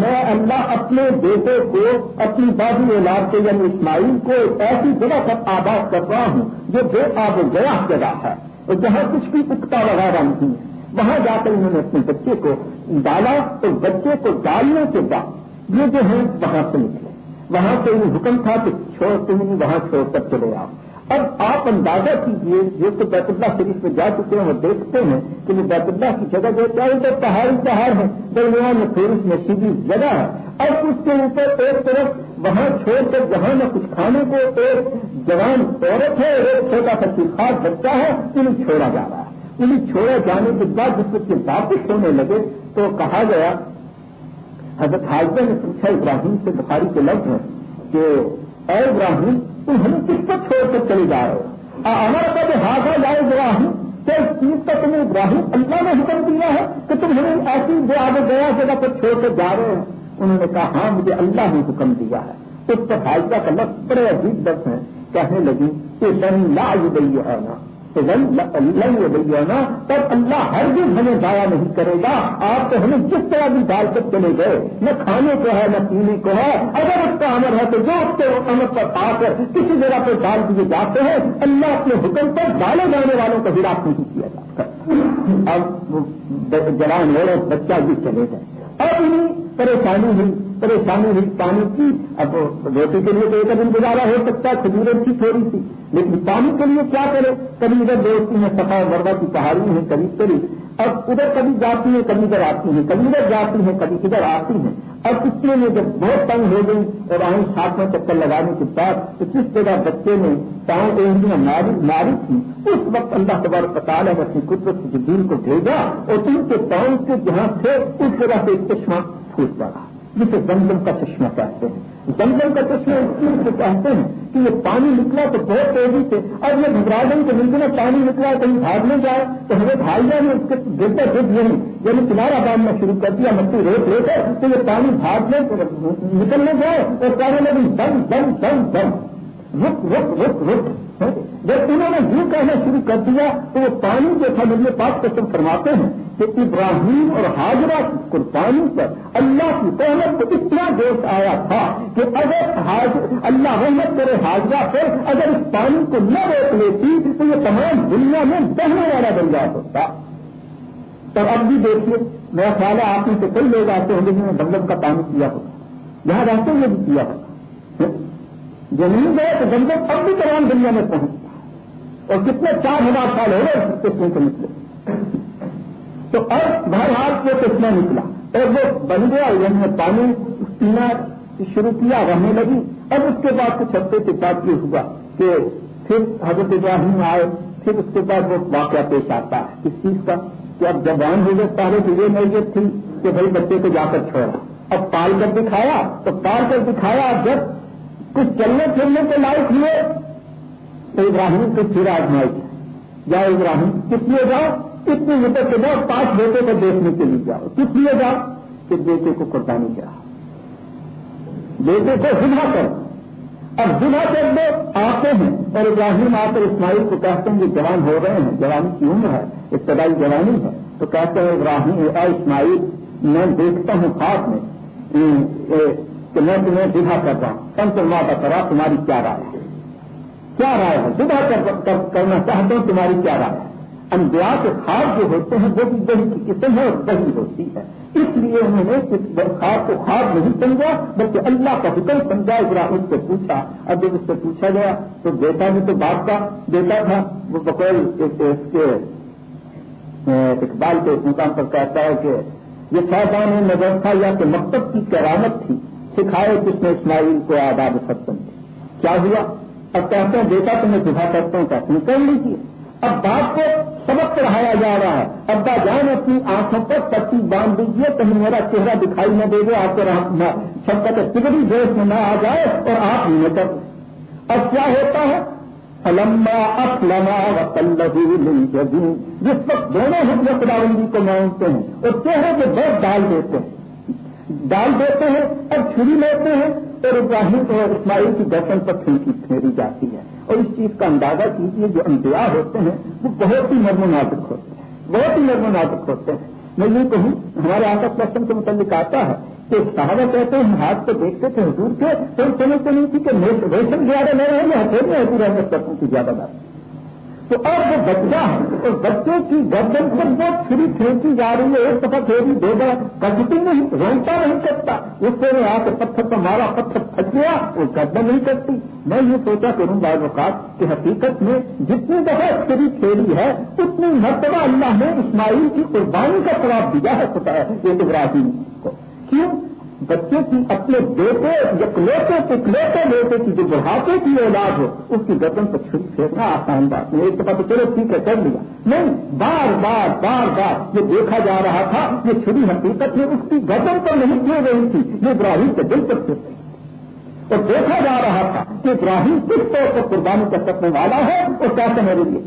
میں اللہ اپنے بیٹے کو اپنی بازی اولاد کے یعنی اسماعیل کو ایسی جگہ پر آباد کر رہا ہوں جو بے آب و گیا جگہ ہے، اور جہاں کچھ بھی پختہ وغیرہ نہیں ہے۔ وہاں جا کر انہوں نے اپنے بچے کو ڈالا تو بچے کو ڈالنے کے بعد یہ جو ہے وہاں سے نکلے۔ وہاں سے انہیں حکم تھا کہ چھوڑ تم وہاں چھوڑ کر چلے آؤ۔ اب آپ اندازہ کیجیے جو کہ بیت اللہ شریف میں جا چکے ہیں وہ دیکھتے ہیں کہ وہ بیت اللہ کی جگہ جو چاہے تو پہاڑی پہاڑ ہے درمیان میں تھوڑی سی نصیبی جگہ ہے۔ اب اس کے اوپر ایک طرف وہاں چھوڑ کر جہاں نہ کچھ کھانے کو، ایک جوان عورت ہے، ایک چھوٹا سا خاص بچہ ہے، انہیں چھوڑا جا رہا ہے۔ انہیں چھوڑے جانے کے بعد جس وقت واپس ہونے لگے تو کہا گیا، حضرت حاضر نے پوچھا ابراہیم سے، بخاری کے لفظ ہے کہ اے ابراہیم، تم ہمیں کس کو چھوڑ کر چلے جا رہے ہو؟ ہمارا کا جو ہاتھ جائے ابراہیم؟ تو اس چیز کا تمہیں ابراہیم اللہ نے حکم دیا ہے کہ تم ہمیں ایسی جو آگے گیا جگہ پر چھوڑ کر جا رہے ہیں انہوں نے کہا ہاں مجھے اللہ نے حکم دیا ہے۔ اس پر حاضرہ کا لفظ بڑے عجیب دس ہیں، کہنے لگی کہ لن لا یہ ہے نا تو اللہ یہ نا تب اللہ ہر دن ہمیں ضائع نہیں کرے گا۔ آپ تو ہمیں جس طرح بھی ڈال کر چلے گئے، نہ کھانے کو ہے، نہ پینے کو ہے۔ اگر اس کا امر ہے تو جو اس کے امر پر پا کر کسی جگہ پہ ڈال دیے جاتے ہیں۔ اللہ اپنے حکم پر ڈالے جانے والوں کو ہراس نہیں کیا جاتا اب جوان اور بچہ بھی چلے گئے۔ اب انہیں پریشانی ہوئی۔ پریشانی ہوئی پانی کی۔ اب روٹی کے لیے تو ایک دن گزارا ہو سکتا ہے کھجوریں تھی تھوڑی سی۔ لیکن پانی کے لیے کیا کرے؟ کبھی ادھر دوستی ہیں سفا وردہ کی پہاڑی ہیں کبھی قریب اب ادھر کبھی جاتی ہیں کبھی ادھر آتی ہیں کبھی ادھر جاتی ہیں کبھی ادھر آتی ہیں اب اس میں جب بہت تنگ ہو گئی اور آئیں ساتھ میں چکر لگانے کے بعد، تو جس جگہ بچے نے پاؤں ایڑیاں ماری ماری تھی۔ اس وقت اللہ تبار پتال ہے اپنی قدرت جدید کو بھیجا اور ان کے پاؤں کے جہاں تھے، اس جگہ سے ایک چشمہ پھوٹ پڑا۔ جسے زمزم کا چشمہ کہتے ہیں۔ زمزم کا چشمہ اس چیز سے کہتے ہیں کہ یہ پانی نکلا تو بہت تیزی سے، اب یہ گھبرا گئی کہ ملک میں پانی نکلا، کہیں بھاگنے جائے، تو ہمیں بھائی نے اس کے دیکھتے دکھ نہیں یعنی, یعنی کنارا باندھنا شروع کر دیا، مٹی ریت لے کر تو یہ پانی بھاگنے نکلنے جائے، اور کہنے لگی دم دم دم دم رک رک رک رک۔ جب انہوں نے یوں کہنا شروع کر دیا، تو وہ پانی جو تھا مجھے پاک قسم فرماتے ہیں۔ کہ ابراہیم اور حاجرہ کی قربانی پر اللہ کی قہمت کو اتنا دوست آیا تھا کہ اگر اللہ رحمت کرے حاجرہ پر اگر اس پانی کو نہ روک لیتی تو یہ تمام دنیا میں بہنے والا بن جا سکتا۔ تو اب بھی دیکھیے، میرا خیال ہے آپ میں سے کئی لوگ آتے ہیں جنہوں نے دمدم کا پانی کیا ہوگا یہاں رہتے ہوئے بھی کیا ہوگا جو گئے تو دمدم اب بھی تمام دنیا میں پہنچتا اور کتنے چار ہزار سال ہو گئے اس کے نکلے۔ تو اب بہرحال وہ کتنا نکلا اور وہ بن گیا یعنی پانی پینا شروع کیا، رہنے لگی۔ اب اس کے بعد کچھ ہفتے کے بعد یہ ہوا کہ پھر حضرت ابراہیم آئے۔ پھر اس کے بعد وہ واقعہ پیش آتا ہے۔ اس چیز کا؟ کہ اب جب ہو گئے پہلے تو یہ نیت تھی کہ بھائی بچے کو جا کر چھوڑا۔ اب پال کر دکھایا، تو پال کر دکھایا جب کچھ چلنے پھرنے کے لائق ہوئے تو ابراہیم کو پھر آزمائی۔ جاؤ ابراہیم، کس لیے جاؤ؟ اتنی مدت کے بعد پانچ بیٹے کو دیکھنے کے لیے جاؤ کس لیے جاؤ؟ کہ بیٹے کو قربانی کیا۔ بیٹے کو ذبح کر اب ذبح کر دو، آتے ہیں۔ اور ابراہیم آ کر اسماعیل کو کہتے ہیں کہ جوان ہو رہے ہیں جوانی کی عمر ہے، ابتدائی جوانی ہے۔ تو کہتے ہیں ابراہیم، اے اسماعیل، میں دیکھتا ہوں خاص میں کہ میں تمہیں ذبح کرتا ہوں۔ کم تم وعدہ کرا تمہاری کیا رائے ہے؟ کیا رائے ہے؟ ذبح کرنا چاہتا ہوں تمہاری کیا رائے ہے؟ انبیاء کے خواب جو ہوتے ہیں، وہ بھی دہی کی قسم ہے اور دہی ہوتی ہے۔ اس لیے انہوں نے خواب کو خواب نہیں سمجھا، بلکہ اللہ کا حکم سمجھا، ابراہیم سے پوچھا۔ اور جب اس سے پوچھا گیا، تو بیٹا بھی تو باپ کا بیٹا تھا، وہ بقول اس کے اقبال کے مقام پر کہتا ہے کہ یہ صاحبان نظر تھا، یا کہ مکتب کی کرامت تھی، سکھائے کس نے اسماعیل کو آداب ستم کیا۔ ہوا؟ اب کہتے ہیں، بیٹا تمہیں دبا کرتا ہوں، کہتے ہیں کر لیجیے اب باپ کو سبق پڑھایا جا رہا ہے۔ ابا جان اپنی آنکھوں پر پٹی باندھ دیجیے کہیں میرا چہرہ دکھائی نہ دے گا آپ کو سب کا سگڑی دیش میں نہ آ جائے اور آپ ہی کر۔ اب کیا ہوتا ہے؟ لمبا اخلما جس وقت دونوں حکم خداوندی کو مانگتے ہیں اور چہرے کے بہت ڈال دیتے ہیں۔ ڈال دیتے ہیں اور چھری لیتے ہیں اور ابراہیم اور اسماعیل کی گردن پر پھینکی پھیری جاتی ہے۔ اور اس چیز کا اندازہ کیجیے جو انتہا ہوتے ہیں، وہ بہت ہی نرم و نازک ہوتے ہیں۔ بہت ہی نرم و نازک ہوتے ہیں۔ میں یہ کہوں، ہمارے آکش لسن کے متعلق آتا ہے کہ صحابہ کہتے ہیں ہاتھ کو دیکھتے تھے حضور تھے تو سمجھتے نہیں تھی کہ ویسن زیادہ لے رہے ہیں یا ہتھیلی میں حضور احمد لسن کی زیادہ بات۔ تو اب وہ بچہ ہے اور بچے کی گردن پر وہ چھری پھینکی جا رہی ہے، ایک دفعہ پھیری دو بار کٹتی نہیں، روتا نہیں کرتا۔ اس سے میں آ کے پتھر پر مارا، پتھر پھنس گیا، وہ گردن نہیں کرتی۔ میں یہ سوچا کروں بعض اوقات کہ حقیقت میں جتنی دفعہ چھری پھیری ہے، اتنی مرتبہ اللہ نے اسماعیل کی قربانی کا خراب دیا ہے، خدا ہے، یہ ابراہیم کو کیوں؟ بچے کی اپنے بیٹے یکلوتے پکلوتے بیٹے کی جو بڑھاپے کی اولاد ہو، اس کی گردن پر چھری پھینکنا آسان بات نہیں ایک دفعہ تو چلو ٹھیک ہے، کر لیا۔ نہیں، بار بار بار بار یہ دیکھا جا رہا تھا، یہ چھری حقیقت میں اس کی گردن پر نہیں کیوں رہی تھی یہ ابراہیم کے دل پر پھر اور دیکھا جا رہا تھا کہ ابراہیم کس طور پر قربانی کر سکنے والا ہے اور کیا میرے لیے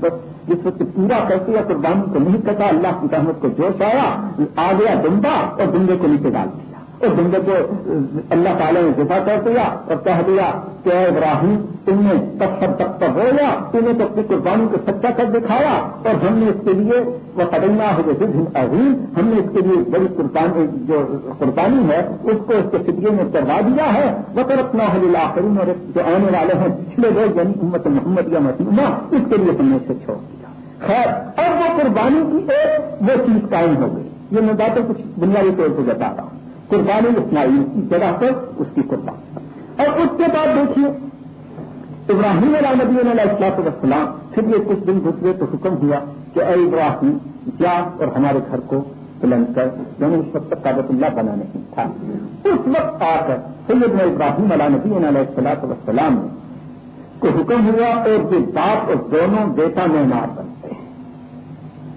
بس جس وقت پورا کرتے یا قربانی کو نہیں کرتا اللہ کی رحمت کو جوش آیا آ گیا دمبا اور دمبے کو نیچے ڈال دیا۔ اس بندے کو اللہ تعالیٰ نے دفاع کر دیا اور کہہ دیا کہ ابراہیم، تم نے تب سب تک پر ہو گیا تم نے تو اپنی قربانی کو سچا کر دکھایا اور ہم نے اس کے لیے وہ قدمہ ہو گئے عظیم ہم نے اس کے لیے بڑی قربانی جو قربانی ہے، اس کو اس کے فکریے میں کروا دیا ہے۔ وہ تو اپنا حل آخرین اور جو آنے والے ہیں، پچھلے لوگ یعنی امت محمد یا مسلمہ اس کے لیے ہم نے اسے چھوڑ دیا۔ خیر، اب وہ قربانی کی ایک وہ چیز قائم ہو گئی۔ یہ میں باتیں کچھ بنیادی طور پر بتا رہا ہوں۔ قربانی اسماعیل کی جگہ پر اس کی قربان۔ اور اس کے بعد دیکھیے، ابراہیم علیہ نبی علیہ السلاط وسلام پھر یہ کچھ دن گزرے تو حکم ہوا کہ اے ابراہیم جا اور ہمارے گھر کو بلند کر یعنی اس وقت تک کابت اللہ بنا نہیں تھا۔ اس وقت آ کر سید ابراہیم علیہ نبی علیہ السلاط وسلام نے کو حکم ہوا اور یہ باپ اور دونوں بیٹا میں مار بنتے ہیں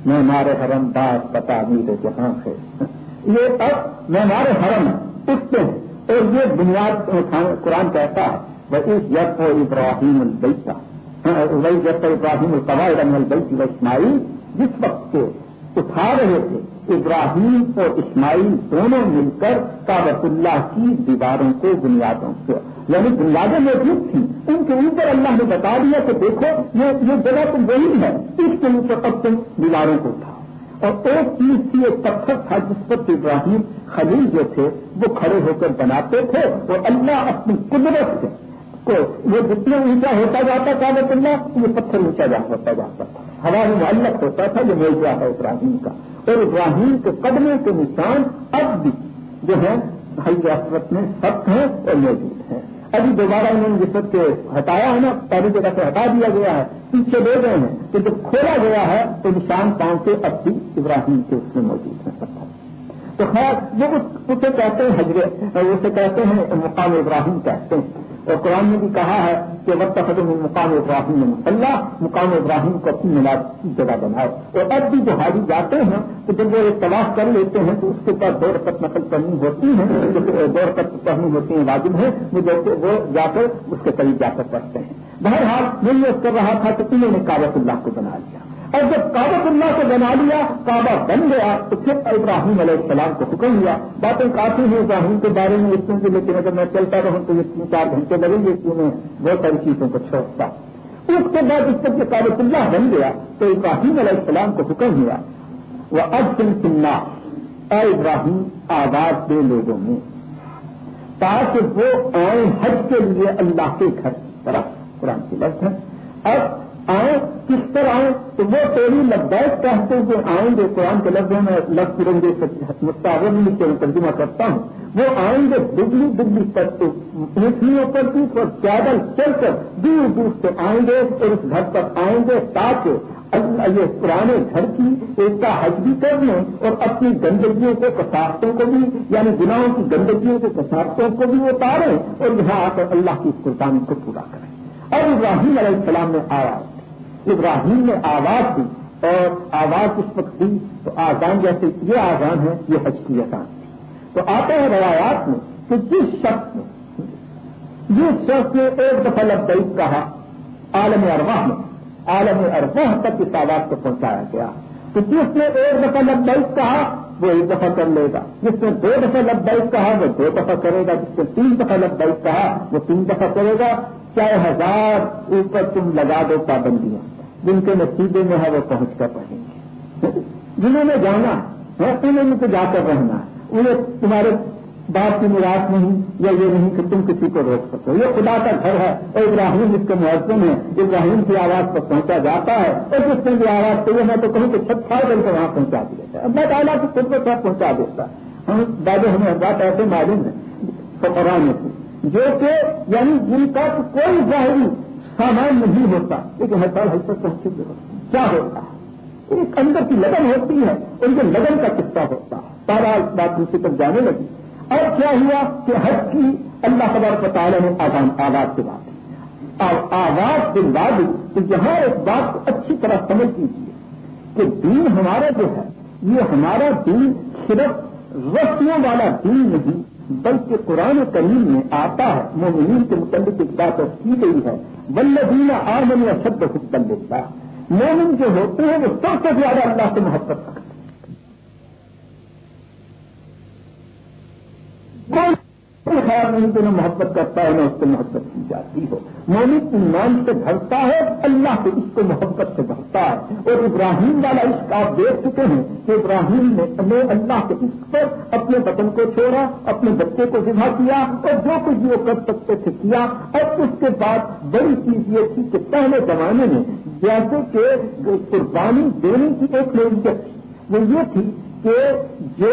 میں مارے حرم باپ پتا میرے جہاں سے یہ اب میں ہمارے حرم اٹھتے ہیں اور یہ بنیاد قرآن کہتا ہے وہ اس یق و ابراہیم البیتا وہی جب ابراہیم القواعد البیتی و اسماعیل جس وقت کے اٹھا رہے تھے، ابراہیم اور اسماعیل دونوں مل کر کابت اللہ کی دیواروں کو بنیادوں سے یعنی بنیادیں موجود تھیں۔ ان کے اوپر اللہ نے بتا دیا کہ دیکھو، یہ جگہ تو وہی ہے۔ اس کے اوپر اب تم دیواروں کو اٹھا اور ایک چیز تھی ایک پتھر تھا جس پر ابراہیم خلیل جو تھے، وہ کھڑے ہو کر بناتے تھے اور اللہ اپنی قدرت سے، کو وہ جتنا اونچا ہوتا جاتا تھا، وہ اللہ یہ پتھر اونچا جا ہوتا جاتا تھا۔ ہوا معلق ہوتا تھا یہ موجودہ ہے ابراہیم کا۔ اور ابراہیم کے قدمے کے نشان اب بھی جو ہے ہری ریاست میں سخت ہیں اور موجود ہیں۔ ابھی دوبارہ انہوں نے جس کو ہٹایا ہے نا پہلی جگہ سے ہٹا دیا گیا ہے، پیچھے دے گئے ہیں۔ تو جب کھولا گیا ہے، تو نشان پاؤں کے اب بھی ابراہیم کے اس میں موجود ہیں۔ تو خیر، وہ اسے کہتے ہیں حجرے اسے کہتے ہیں مقام ابراہیم کہتے ہیں۔ اور قرآن نے بھی کہا ہے کہ وقت ختم مقام ابراہیم نے مسلح مقام ابراہیم کو اپنی ملاد کی جگہ بنائے اور اب بھی جو حاجی جاتے ہیں تو جب وہ ایک تلاش کر لیتے ہیں تو اس کے بعد دو رقط نقل کرنی ہوتی ہے دو رقط پڑھنی ہوتی ہیں، واجب ہے وہ وہ جا کر اس کے قریب جا کر پڑھتے ہیں۔ بہرحال میں یہ کر رہا تھا کہ انہوں نے کابت اللہ کو بنا لیا۔ اور جب کابت اللہ کو بنا لیا، کعبہ بن گیا، تو پھر ابراہیم علیہ السلام کو حکم لیا باتیں کافی ہیں ابراہیم کے بارے میں اتنے کی لیکن اگر میں چلتا رہوں تو یہ تین چار گھنٹے لگیں گے کہ میں بہت ساری چیزوں کو چھوڑتا۔ اس کے بعد اس پر کابت اللہ بن گیا، تو ابراہیم علیہ السلام کو حکم ہوا۔ وہ اب تم سننا اے ابراہیم، آواز دے لوگوں میں، تاکہ وہ آئیں حج کے لیے اللہ کے گھر طرف۔ قرآن کی لفظ ہے۔ اب آئیں کس طرح آئیں تو وہ تیری لبیک کہتے ہوئے آئیں گے، قرآن کے لفظوں میں لفظ ترنگے مستعر سے ترجمہ کرتا ہوں۔ وہ آئیں گے دگلی دگلی تک اونٹنیوں پر بھی اور پیدل چل کر دور دور سے آئیں گے اور اس گھر پر آئیں گے تاکہ یہ پرانے گھر کی ایک کا حج بھی کر لیں اور اپنی گندگیوں کو کسافتوں کو بھی یعنی گناہوں کی گندگیوں کے کسافتوں کو بھی اتاریں اور یہاں آ کر اللہ کی قربانی کو پورا کریں۔ اور ابراہیم علیہ السلام نے آواز ابراہیم نے آواز دی اور آواز اس وقت دی تو آزان جیسے یہ آزان ہے، یہ حج کی آزان تو آتے ہیں روایات میں کہ جس شخص نے، جس شخص نے ایک دفعہ لبیک کہا، عالم ارواح میں، عالم ارواح تک اس آواز کو پہنچایا گیا۔ تو جس نے ایک دفعہ لبیک کہا، وہ ایک دفعہ کر لے گا۔ جس نے دو دفعہ لبیک کہا، وہ دو دفعہ کرے گا۔ جس نے تین دفعہ لبیک کہا، وہ تین دفعہ کرے گا۔ چاہے ہزار اوپر تم لگا دو پابندیاں، جن کے نتیجے میں ہے وہ پہنچ کر رہیں گے۔ جنہوں نے جانا ہے انہوں نے تو جا کر رہنا۔ انہیں تمہارے بات کی نراش نہیں، یا یہ نہیں کہ تم کسی کو روک سکو۔ یہ خدا کا گھر ہے۔ اور ابراہیم اس کے محسن ہے ابراہیم کی آواز پر پہنچا جاتا ہے۔ اور جس نے بھی آواز چاہیے میں تو کہوں کہ چھت کھا کر کے وہاں پہنچا دیا ہے اللہ تعالیٰ کی خود کو سب پہنچا دیتا ہے۔ ہم دادے ہمیں بات ایسے معلوم ہے۔ تو قرآن کی جو کہ یعنی جن کا کوئی ظاہری سامان نہیں ہوتا، لیکن ہر سال حج تک پہنچے کیا ہوتا ہے؟ ایک اندر کی لگن ہوتی ہے، ان کے لگن کا قصہ ہوتا ہے۔ سارا بات دوسری تک جانے لگی۔ اور کیا ہوا کہ حج کی اللہ خبر تعالیٰ نے آواز کے بعد۔ اور آواز کے بعد تو یہاں ایک بات کو اچھی طرح سمجھ لیجیے کہ دین ہمارا جو ہے، یہ ہمارا دین صرف رسموں والا دین نہیں بلکہ قرآن کریم میں آتا ہے، مومنین کے متعلق ایک بات کی گئی ہے بلدین آمن یا شد حکم دیتا مومن جو ہوتے ہیں، وہ سب سے زیادہ اللہ سے محبت کرتے کوئی خیال نہیں کہ محبت کرتا ہے نہ اس کو محبت کی جاتی ہو۔ مومن ایمان سے بھرتا ہے، اللہ سے اس کو محبت سے بھرتا ہے۔ اور ابراہیم والا عشق آپ دیکھ چکے ہیں کہ ابراہیم نے اللہ کے عشق پر اپنے بطن کو چھوڑا، اپنے بچے کو ذبح کیا اور جو کچھ وہ کر سکتے تھے کیا۔ اور اس کے بعد بڑی چیز یہ تھی کہ پہلے زمانے میں جیسے کہ قربانی دینے کی ایک نوعیت تھی، وہ یہ تھی کہ جو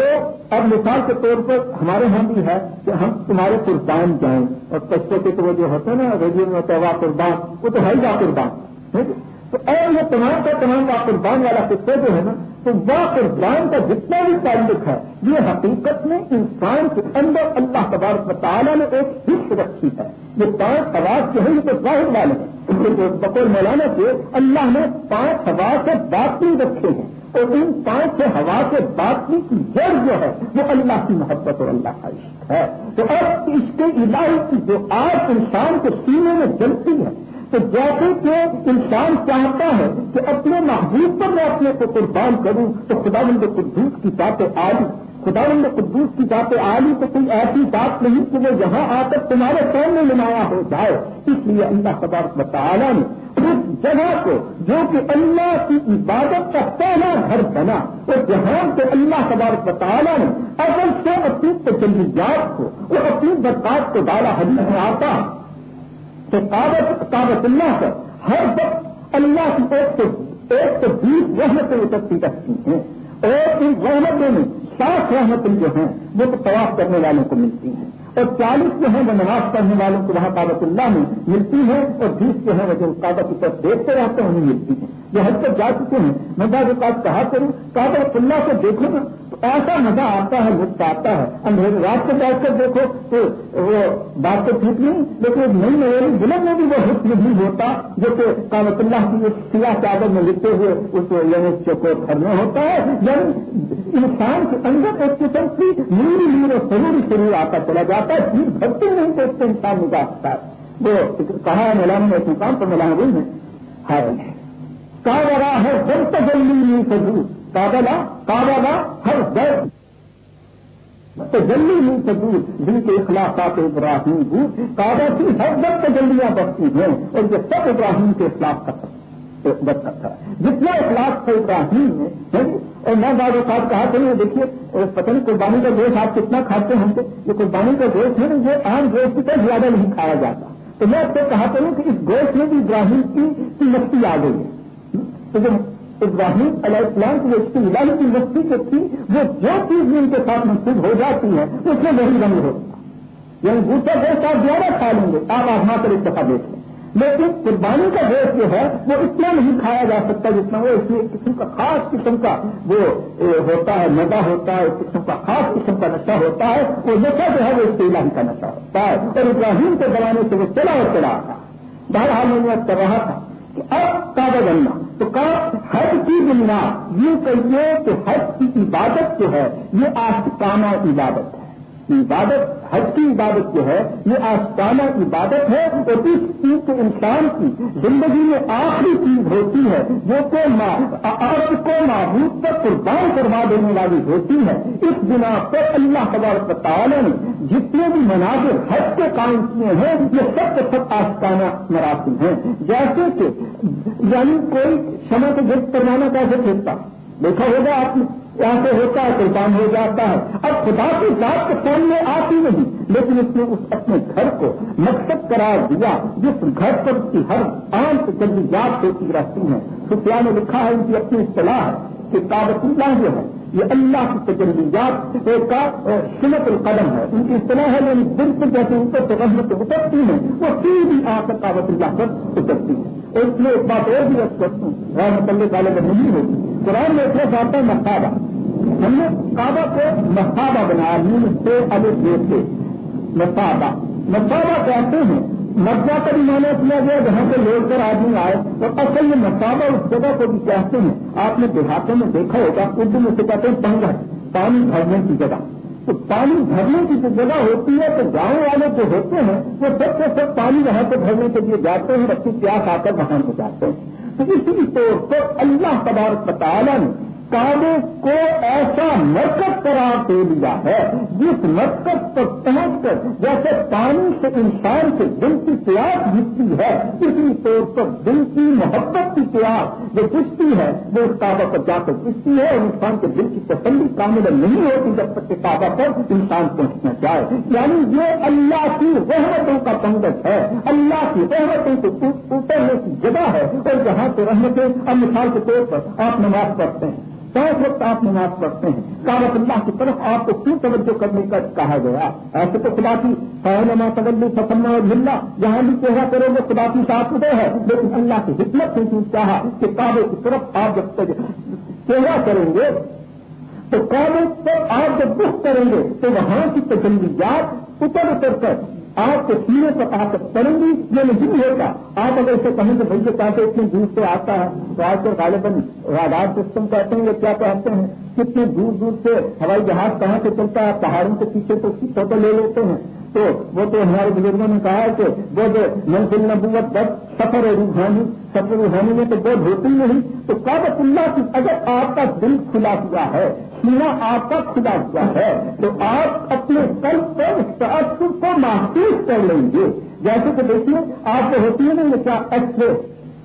اب مثال کے طور پر ہمارے ہاں بھی ہے کہ ہم تمہارے قربان جائیں اور پچھلے کے تو وہ جو ہوتے ہیں نا، ریڈیو میں قربان وہ تو ہے ہی قربان جی؟ تو اور یہ تمام کا تمام کا قربان والا قصہ جو ہے نا، تو وہ قربان کا جتنا بھی تعلق ہے، یہ حقیقت میں انسان کے اندر اللہ تبارک تعالیٰ نے ایک حص رکھی ہے۔ یہ پانچ آواز جو ہے یہ تو ظاہر والے ہیں بقول مولانا کے اللہ نے پانچ آواز سے بات رکھے ہیں۔ اور ان پانچ ہوا کے باقی کی جڑ جو ہے، وہ اللہ کی محبت اور اللہ کا عشق ہے۔ تو اب اس کے علاج کی جو آج انسان کے سینے میں جلتی ہے، تو جیسے کہ انسان چاہتا ہے کہ اپنے محبوب پر میں اپنے کو قربان کروں، تو خدا مند قدوس کی باتیں آئی خدا مند قدوس کی باتیں آئی تو کوئی ایسی بات نہیں کہ وہ یہاں آ کر تمہارے سامنے نمایاں ہو جائے۔ اس لیے اللہ خبر بطالہ نے جگہ کو جو کہ اللہ کی عبادت کا پہلا گھر بنا اور جہاں سے اللہ تبارک بطالہ نے اگر سے اپنی تجلیات کو اور اپنی برکات کو ڈالا حدیث میں آتا تو کاغذ کاغذ اللہ پر ہر وقت اللہ کی ایک تو ایک تو بیس رحمتیں اترتی رکھتی ہیں اور ان رحمتوں میں سات رحمتیں جو ہیں وہ تو طواف کرنے والوں کو ملتی ہیں۔ اور چالیس جو ہیں وہ نماز پڑھنے والوں کو وہاں کابت اللہ میں ملتی ہے اور بیس جو ہے وہ جو کابت کی طرف دیکھتے رہتے ہیں، انہیں ملتی ہیں۔ جو حج تک جا چکے ہیں۔ میں بعض اوقات کہا کروں کابت اللہ کو دیکھو نا تو ایسا مزہ آتا ہے، لطف آتا ہے۔ اندھیرے رات کو بیٹھ کر دیکھو تو وہ بات تو ٹھیک نہیں، لیکن ایک نئی نئی ضلع میں بھی وہ حق نہیں ہوتا، جو کہ کابت اللہ کی سیاہ چادر میں لکھتے ہوئے اس یعنی چوکو گھر میں ہوتا ہے۔ یعنی انسان کے اندر ایک قسم کی نیری نیر اور ضروری شریر آتا چلا جاتا ہے جیت بھرتی نہیں تو اس سے انسان نکالتا ہے۔ وہ کہا ہے مولانا؟ نے ایک مقام پر مولانا بھی میں ہے۔ کاغرا ہے جب تجلی نہیں سجو کاغلا کاغلا ہر درد تجلی نہیں سجو جن کے اخلاقات ابراہیم ہوں کاغا کی ہر وقت تجلیاں بڑھتی ہیں اور یہ سب ابراہیم کے اخلاق کا بچ سکتا ہے۔ جتنا اخلاق تھا ابراہیم میں جی؟ اور میں بعض اوقات کہا کہ دیکھیے پتہ نہیں قربانی کا گوشت آپ کتنا کھاتے ہیں؟ ہم کو یہ قربانی کا گوشت ہے نا یہ عام گوشت کی طرح زیادہ نہیں کھایا جاتا۔ تو میں آپ سے کہا کروں کہ اس گوشت میں بھی ابراہیم کی مستی آ گئی ہے۔ تو جب ابراہیم علیہ السلام کی اس کی الہی کی مستی جو تھی، وہ جو چیز بھی ان کے ساتھ منسوخ ہو جاتی ہے، اس میں وہی رنگ ہوتا یعنی دوسرا گوشت آپ زیادہ کھا لیں گے، آپ آزما کر ایک دفعہ دیکھ لیں لیکن قربانی کا گوشت جو ہے وہ اتنا نہیں کھایا جا سکتا جتنا وہ اس میں ایک قسم کا خاص قسم کا وہ ہوتا ہے مزہ ہوتا ہے، ایک قسم کا خاص قسم کا نشہ ہوتا ہے، وہ نشہ جو ہے وہ اس کے کا نشہ ہوتا ہے۔ اور ابراہیم کے زمانے سے وہ چلا اور چلا تھا بہرحال میں نے کر رہا تھا کہ اب کاغذ بننا، تو حج کی بنیاد یہ کہیے کہ حج کی عبادت جو ہے، یہ آستانہ عبادت ہے۔ عبادت حج کی عبادت جو ہے، یہ آستانہ عبادت ہے اور اس چیز کے انسان کی زندگی میں آخری چیز ہوتی ہے، جو کہ آپ کو معبود پر قربان کروا دینے والی ہوتی ہے۔ اس بنا پر اللہ تبارک تعالیٰ نے جتنے بھی مناظر حج کے قائم کیے ہیں، یہ سب کے سب آستانہ مراسم ہیں۔ جیسے کہ یعنی کوئی سمے کو گرد کروانا کیسے پھرتا؟ دیکھا ہوگا آپ نے۔ ایسے ہوتا ہے قربان ہو جاتا ہے۔ اب خدا کی ذات کے سامنے آتی نہیں، لیکن اس نے اس اپنے گھر کو مقصد قرار دیا، جس گھر پر اس کی ہر آم سے جلدی یاد ہوتی رہتی ہیں سفیا نے لکھا ہے، ان کی اپنی اصطلاح ہے۔ کہ کابت اللہ جو ہے، یہ اللہ کی تجلیات کا سنت القدم ہے۔ ان کی اصطلاح ہے یعنی بالکل جیسے ان کو رحمت اترتی ہیں، وہ سیدھی آ کر کابت اللہ پر اترتی ہے اس میں ایک بات اور بھی رکھ کرتی ہوں رحمت اللہ والے میں نہیں ہوگی قرآن میں اتنا آتا ہے مسابہ ہم نے کعبہ کو مسابہ بنایا یعنی نیم سے الگ سے مسابہ مسابہ کہتے ہیں مرجا کا بھی مانا کیا گیا جہاں سے لوٹ کر آدمی آئے اور اصل یہ مسابہ اس جگہ کو بھی کہتے ہیں۔ آپ نے دیہاتوں میں دیکھا ہوگا، اردو میں سے کہتے ہیں پنگا پانی بھرنے کی جگہ۔ تو پانی بھرنے کی جو جگہ ہوتی ہے، تو گاؤں والے جو ہوتے ہیں، وہ سب سے سب پانی وہاں پہ بھرنے کے لیے جاتے ہیں اپنی پیاس آ کر وہاں پہ جاتے ہیں۔ تو اسی طور پر اللہ تبارک تعالیٰ نے کعبے کو ایسا مرکز قرار دے لیا ہے، جس مرکز پر پہنچ کر جیسے پانی سے انسان سے دل کی پیاس جتتی ہے، اسی طور پر دل کی محبت کی پیاس جو پوچھتی ہے، وہ اس کعبہ پر جا کر پوچھتی ہے اور انسان کے دل کی تسلی کامل نہیں ہوتی جب تک کہ کعبہ پر انسان پہنچنا چاہے یعنی یہ اللہ کی رحمتوں کا پنگت ہے۔ اللہ کی رحمتوں کو اترنے کی جگہ ہے اور جہاں سے رحمتیں اب مثال کے طور پر آپ نماز پڑھتے ہیں۔ پانچ وقت آپ نماز پڑھتے ہیں۔ کابت اللہ کی طرف آپ کو کیوں توجہ کرنے کا کہا گیا؟ ایسے تو خدا کی نما تغلی پسند اور ملنا جہاں بھی چہرہ کرو گے خدا کی ساتھ ادے ہے۔ لیکن اللہ کی حکمت سے کیوں چاہا کہ کابے کی طرف آپ جب تک چہرہ کریں گے، تو کابے پر آپ جب رخ کریں گے، تو وہاں کی تجلیات اتر اتر کر آپ کے سینے پر آ کر پڑیں گی یہ نہیں ہوتا آپ اگر اسے کہیں کہ بھائی کہتے اتنی دور سے آتا ہے، تو آج کل غالباً رادار سسٹم کہتے ہیں، یہ کیا کہتے ہیں؟ کتنے دور دور سے ہوائی جہاز کہاں سے چلتا ہے، پہاڑوں کے پیچھے تو فوٹو لے لیتے ہیں۔ تو وہ تو ہمارے بزرگوں نے کہا ہے کہ وہ جو منزل نبوت بس سفر روحانی سفر روحانی میں تو بہت ہوتی نہیں۔ تو کابت اللہ کی اگر آپ کا دل کھلا ہوا ہے سینا آپ کا کھلا ہوا ہے تو آپ اپنے سر پر سب کو محسوس کر لیں گے۔ جیسے کہ دیکھیے، آپ کو ہوتی ہے نا یہ کیا ایکسرے؟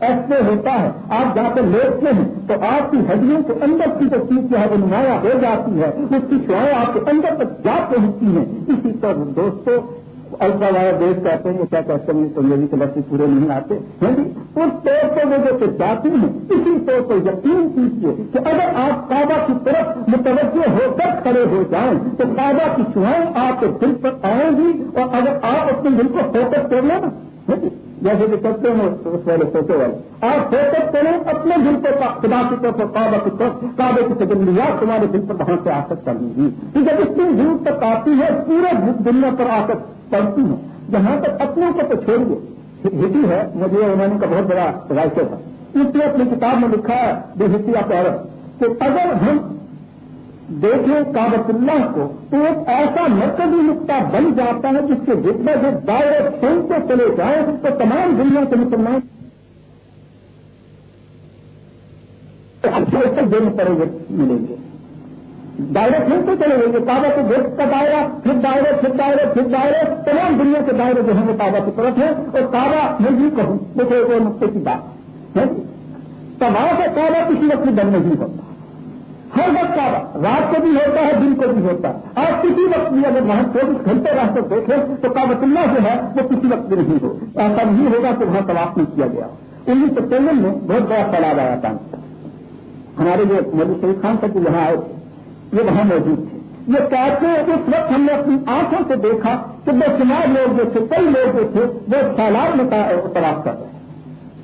ایسے ہوتا ہے۔ آپ جا کر لیٹتے ہیں تو آپ کی ہڈیوں کے اندر کی جو چیز جو ہے، وہ نمایاں ہو جاتی ہے۔ اس کی شوائیں آپ کے اندر تک جا پہنچتی ہیں۔ اسی طرح دوستوں الفا وائر دیش کہتے ہیں کیا کہتے ہیں؟ تو کے لفظ پورے نہیں آتے۔ اس طور پر وہ جو جاتی ہیں، اسی طور پر یقین کیجیے کہ اگر آپ کعبہ کی طرف متوجہ ہو کر کھڑے ہو جائیں، تو کعبہ کی شوائیں آپ کے دل پر آئیں گی اور اگر آپ اپنے دل کو فوکس کر لیں نا جیسے کہ کرتے ہیں اس والے سوچے والے۔ آپ فوکس کریں اپنے دل کو خدا کی طرف کعبہ کی طرف، کعبے کی تجلیات تمہارے دل پر وہاں سے آ کر چلیں گی کہ جب اس دن دور تک آتی ہے، پورے دنیا پر آ کر پڑتی ہے۔ جہاں تک اپنے کو تو چھوڑ چھوڑیے ہٹی ہے، مجھے انہوں نے کا بہت بڑا رائٹر تھا۔ اس نے اپنی کتاب میں لکھا ہے دی ہسٹری آف عورت۔ کہ اگر ہم دیکھیں کابت اللہ کو، تو ایک ایسا مرکزی نقطہ بن جاتا ہے جس کے جتنے جو دائرے کھیلتے چلے جائیں تو تمام دنیا کے مسلمان اچھے دینے پڑے گے ملیں گے۔ دائرے کھیلتے چلے گئے کعبہ کے گیٹ کا دائرہ، پھر دائرے پھر دائرے پھر دائرے، تمام دنیا کے دائرے جو ہیں وہ کعبہ کی طرف ہے اور کعبہ میں بھی کہوں دیکھو ایک نقطے کی بات ہے۔ تمام سے کعبہ کسی وقت بند نہیں ہوتا۔ ہر وقت کا رات کو بھی ہوتا ہے، دن کو بھی ہوتا ہے۔ آپ کسی وقت بھی اگر وہاں چوبیس گھنٹے رہ دیکھیں تو کابت اللہ جو ہے، وہ کسی وقت بھی نہیں ہو۔ ایسا نہیں ہوگا کہ وہاں تلاش نہیں کیا گیا۔ انیس سو تین میں بہت بڑا سیلاب آیا تھا۔ ہمارے جو مودی شریف خان تک یہاں آئے، یہ وہاں موجود تھے۔ یہ کہتے ہیں اس وقت ہم نے اپنی آنکھوں سے دیکھا کہ بے شمار لوگ جو تھے، کئی لوگ جو تھے، وہ سیلاب میں تلاش کر رہے ہیں۔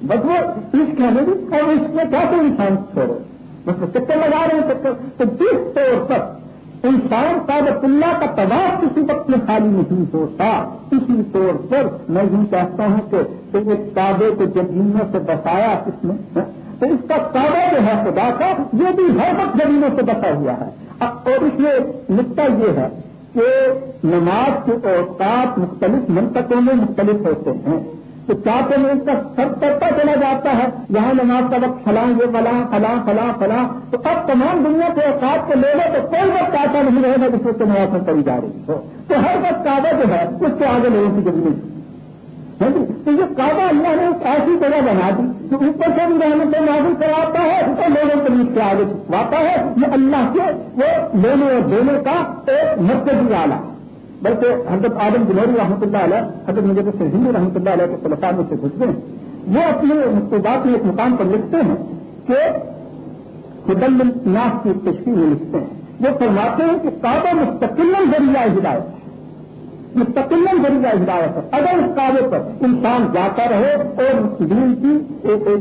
بس وہ اس کہنے بھی اور اس میں کیسے انسان چھوڑے؟ چکر لگا رہے ہیں چکر تو جس طور پر انسان کابت اللہ کا تباہ کسی وقت میں خالی نہیں ہوتا، اسی طور پر میں یوں کہتا ہوں کہ ایک کعبے کو جمینوں سے بسایا کس نے ہاں، تو اس کا کعبہ جو ہے خدا کا یہ بھی ہر وقت زمینوں سے بسا ہوا ہے۔ اور اس میں نقطہ یہ ہے کہ نماز کے اوقات مختلف منطقوں میں مختلف ہوتے ہیں۔ تو چاہتے ہیں اس کا سب کرتا چلا جاتا ہے؟ یہاں نماز کا وقت فلاں یہ فلاں فلاں فلاں فلاں۔ تو اب تمام دنیا کے اوقات کو لے لو تو کوئی وقت ایسا نہیں رہے گا جس وقت نماز میں پڑی جا رہی ہو۔ تو ہر وقت کعبہ جو ہے، اس کو آگے لوگوں کی ضروری جی؟ تو یہ کعبہ اللہ نے ایک ایسی جگہ بنا دی تو اوپر سے بھی رحمت نازل کراتا ہے اور لوگوں کے نیچے آگے چھپواتا ہے۔ یہ اللہ کے وہ لینے اور دینے کا ایک مرکزی آلہ بلکہ حضرت عالم جنوری رحمۃ اللہ علیہ، حضرت مجھے سے ہندو رحمۃ اللہ علیہ کے خلفا میں سے گزرے ہیں۔ وہ اپنے مقتبات میں ایک مقام پر لکھتے ہیں کہ خدل ناس کی تشکیل میں لکھتے ہیں۔ وہ فرماتے ہیں کہ کعبہ مستقل ذریعہ ہدایت مستقل ذریعہ ہدایت ہے۔ اگر اس کعبے پر انسان جاتا رہے اور دین کی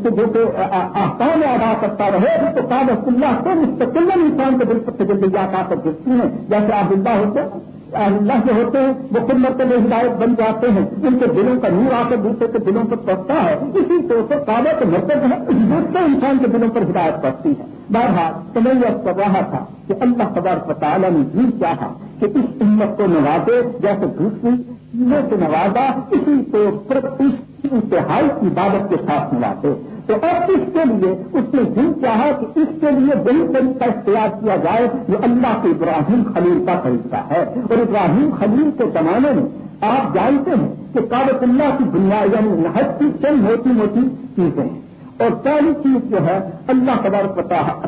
جو کہ آسان ادا کرتا رہے، تو کعبہ اللہ سے مستقل انسان کے دل پر تجلیات آ کر گرتی ہیں۔ جیسے آپ زندہ ہوتے ہیں۔ اللہ ہوتے ہیں، وہ خود مرتبہ ہدایت بن جاتے ہیں۔ ان کے دلوں کا نور آ کر دوسرے کے دلوں پر پڑتا ہے۔ اسی طور سے کعبہ کے مرتب ہے دوسرے انسان کے دلوں پر ہدایت پڑتی ہے۔ بہرحال تو میں یہ کر رہا تھا کہ اللہ خبر تعالیٰ نے بھی چاہا کہ اس امت کو نوازے، جیسے دوسری چیزوں سے نوازا، اسی طور پر اس انتہائی عبادت کے ساتھ نوازے۔ تو اب اس کے لیے اس نے دن چاہا کہ اس کے لیے وہی طریقہ اختیار کیا جائے جو اللہ کے ابراہیم خلیل کا طریقہ ہے۔ اور ابراہیم خلیل کے زمانے میں آپ جانتے ہیں کہ کابت اللہ کی بنیاد یعنی نہج کی چند موٹی موٹی چیزیں ہیں۔ اور پہلی چیز جو ہے، اللہ خبر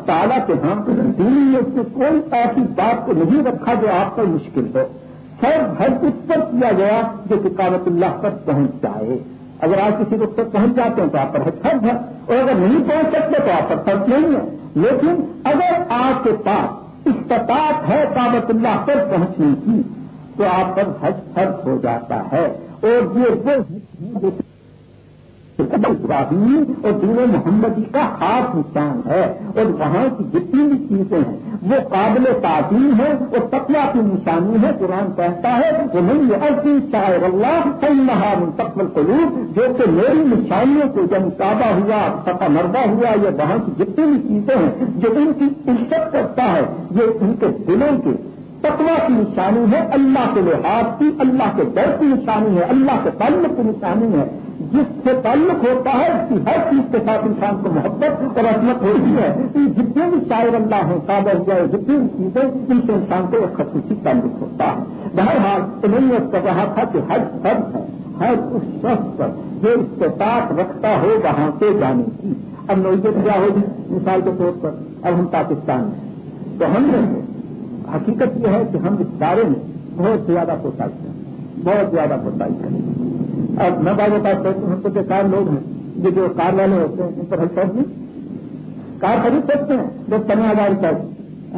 تعالیٰ کے ہاں دین میں اس سے کوئی ایسی بات کو نہیں رکھا جو آپ پر مشکل ہو۔ سر ہر اس پر کیا گیا جو کہ کابت اللہ پر پہنچ جائے۔ اگر آپ کسی کو پہنچ جاتے ہیں تو آپ پر حج فرض ہے، اور اگر نہیں پہنچ سکتے تو آپ پر فرض نہیں ہے۔ لیکن اگر آپ کے پاس استطاعت ہے کابت اللہ پر پہنچنے کی، تو آپ پر حج فرض ہو جاتا ہے۔ اور یہ ابراہیم اور دین محمدی کا خاص نقصان ہے اور وہاں کی جتنی بھی چیزیں ہیں، وہ قابل تعظیم ہے اور تقوا کی نشانی ہے، قرآن کہتا ہے وہ نہیں عرضی شاعر اللہ صحیح مستقبل قلوب جو کہ میری نشانیوں کو جب کعبہ ہوا سفا مربع ہوا، یا وہاں کی جتنی بھی چیزیں ہیں، جو ان کی عزت کرتا ہے، یہ ان کے دلوں کے تقوا کی نشانی ہے، اللہ کے لحاظ کی، اللہ کے ڈر کی نشانی ہے، اللہ کے تعلق کی نشانی ہے۔ جس سے تعلق ہوتا ہے، اس کی ہر چیز کے ساتھ انسان کو محبت اور عصمت ہوتی ہے۔ جتنے بھی شاعر اللہ ہیں ہو جائے جتنی بھی چیزیں، ان سے انسان کو ایک خصوصی تعلق ہوتا ہے۔ بہرحال تو میں نے کر رہا تھا کہ ہر فرض ہے، ہر اس شخص پر جو استطاعت رکھتا ہو وہاں سے جانے کی۔ اب نوعیت کیا ہوگی مثال کے طور پر؟ اب ہم پاکستان میں تو ہم نے حقیقت یہ ہے کہ ہم اس بارے میں بہت زیادہ کوشش کریں بہت زیادہ کوشش کریں اب میں بات بتا ہوں تو چار لوگ ہیں جو جو کار والے ہوتے ہیں، ان پر ہر نہیں۔ کار خرید سکتے ہیں دس پندرہ ہزار روپئے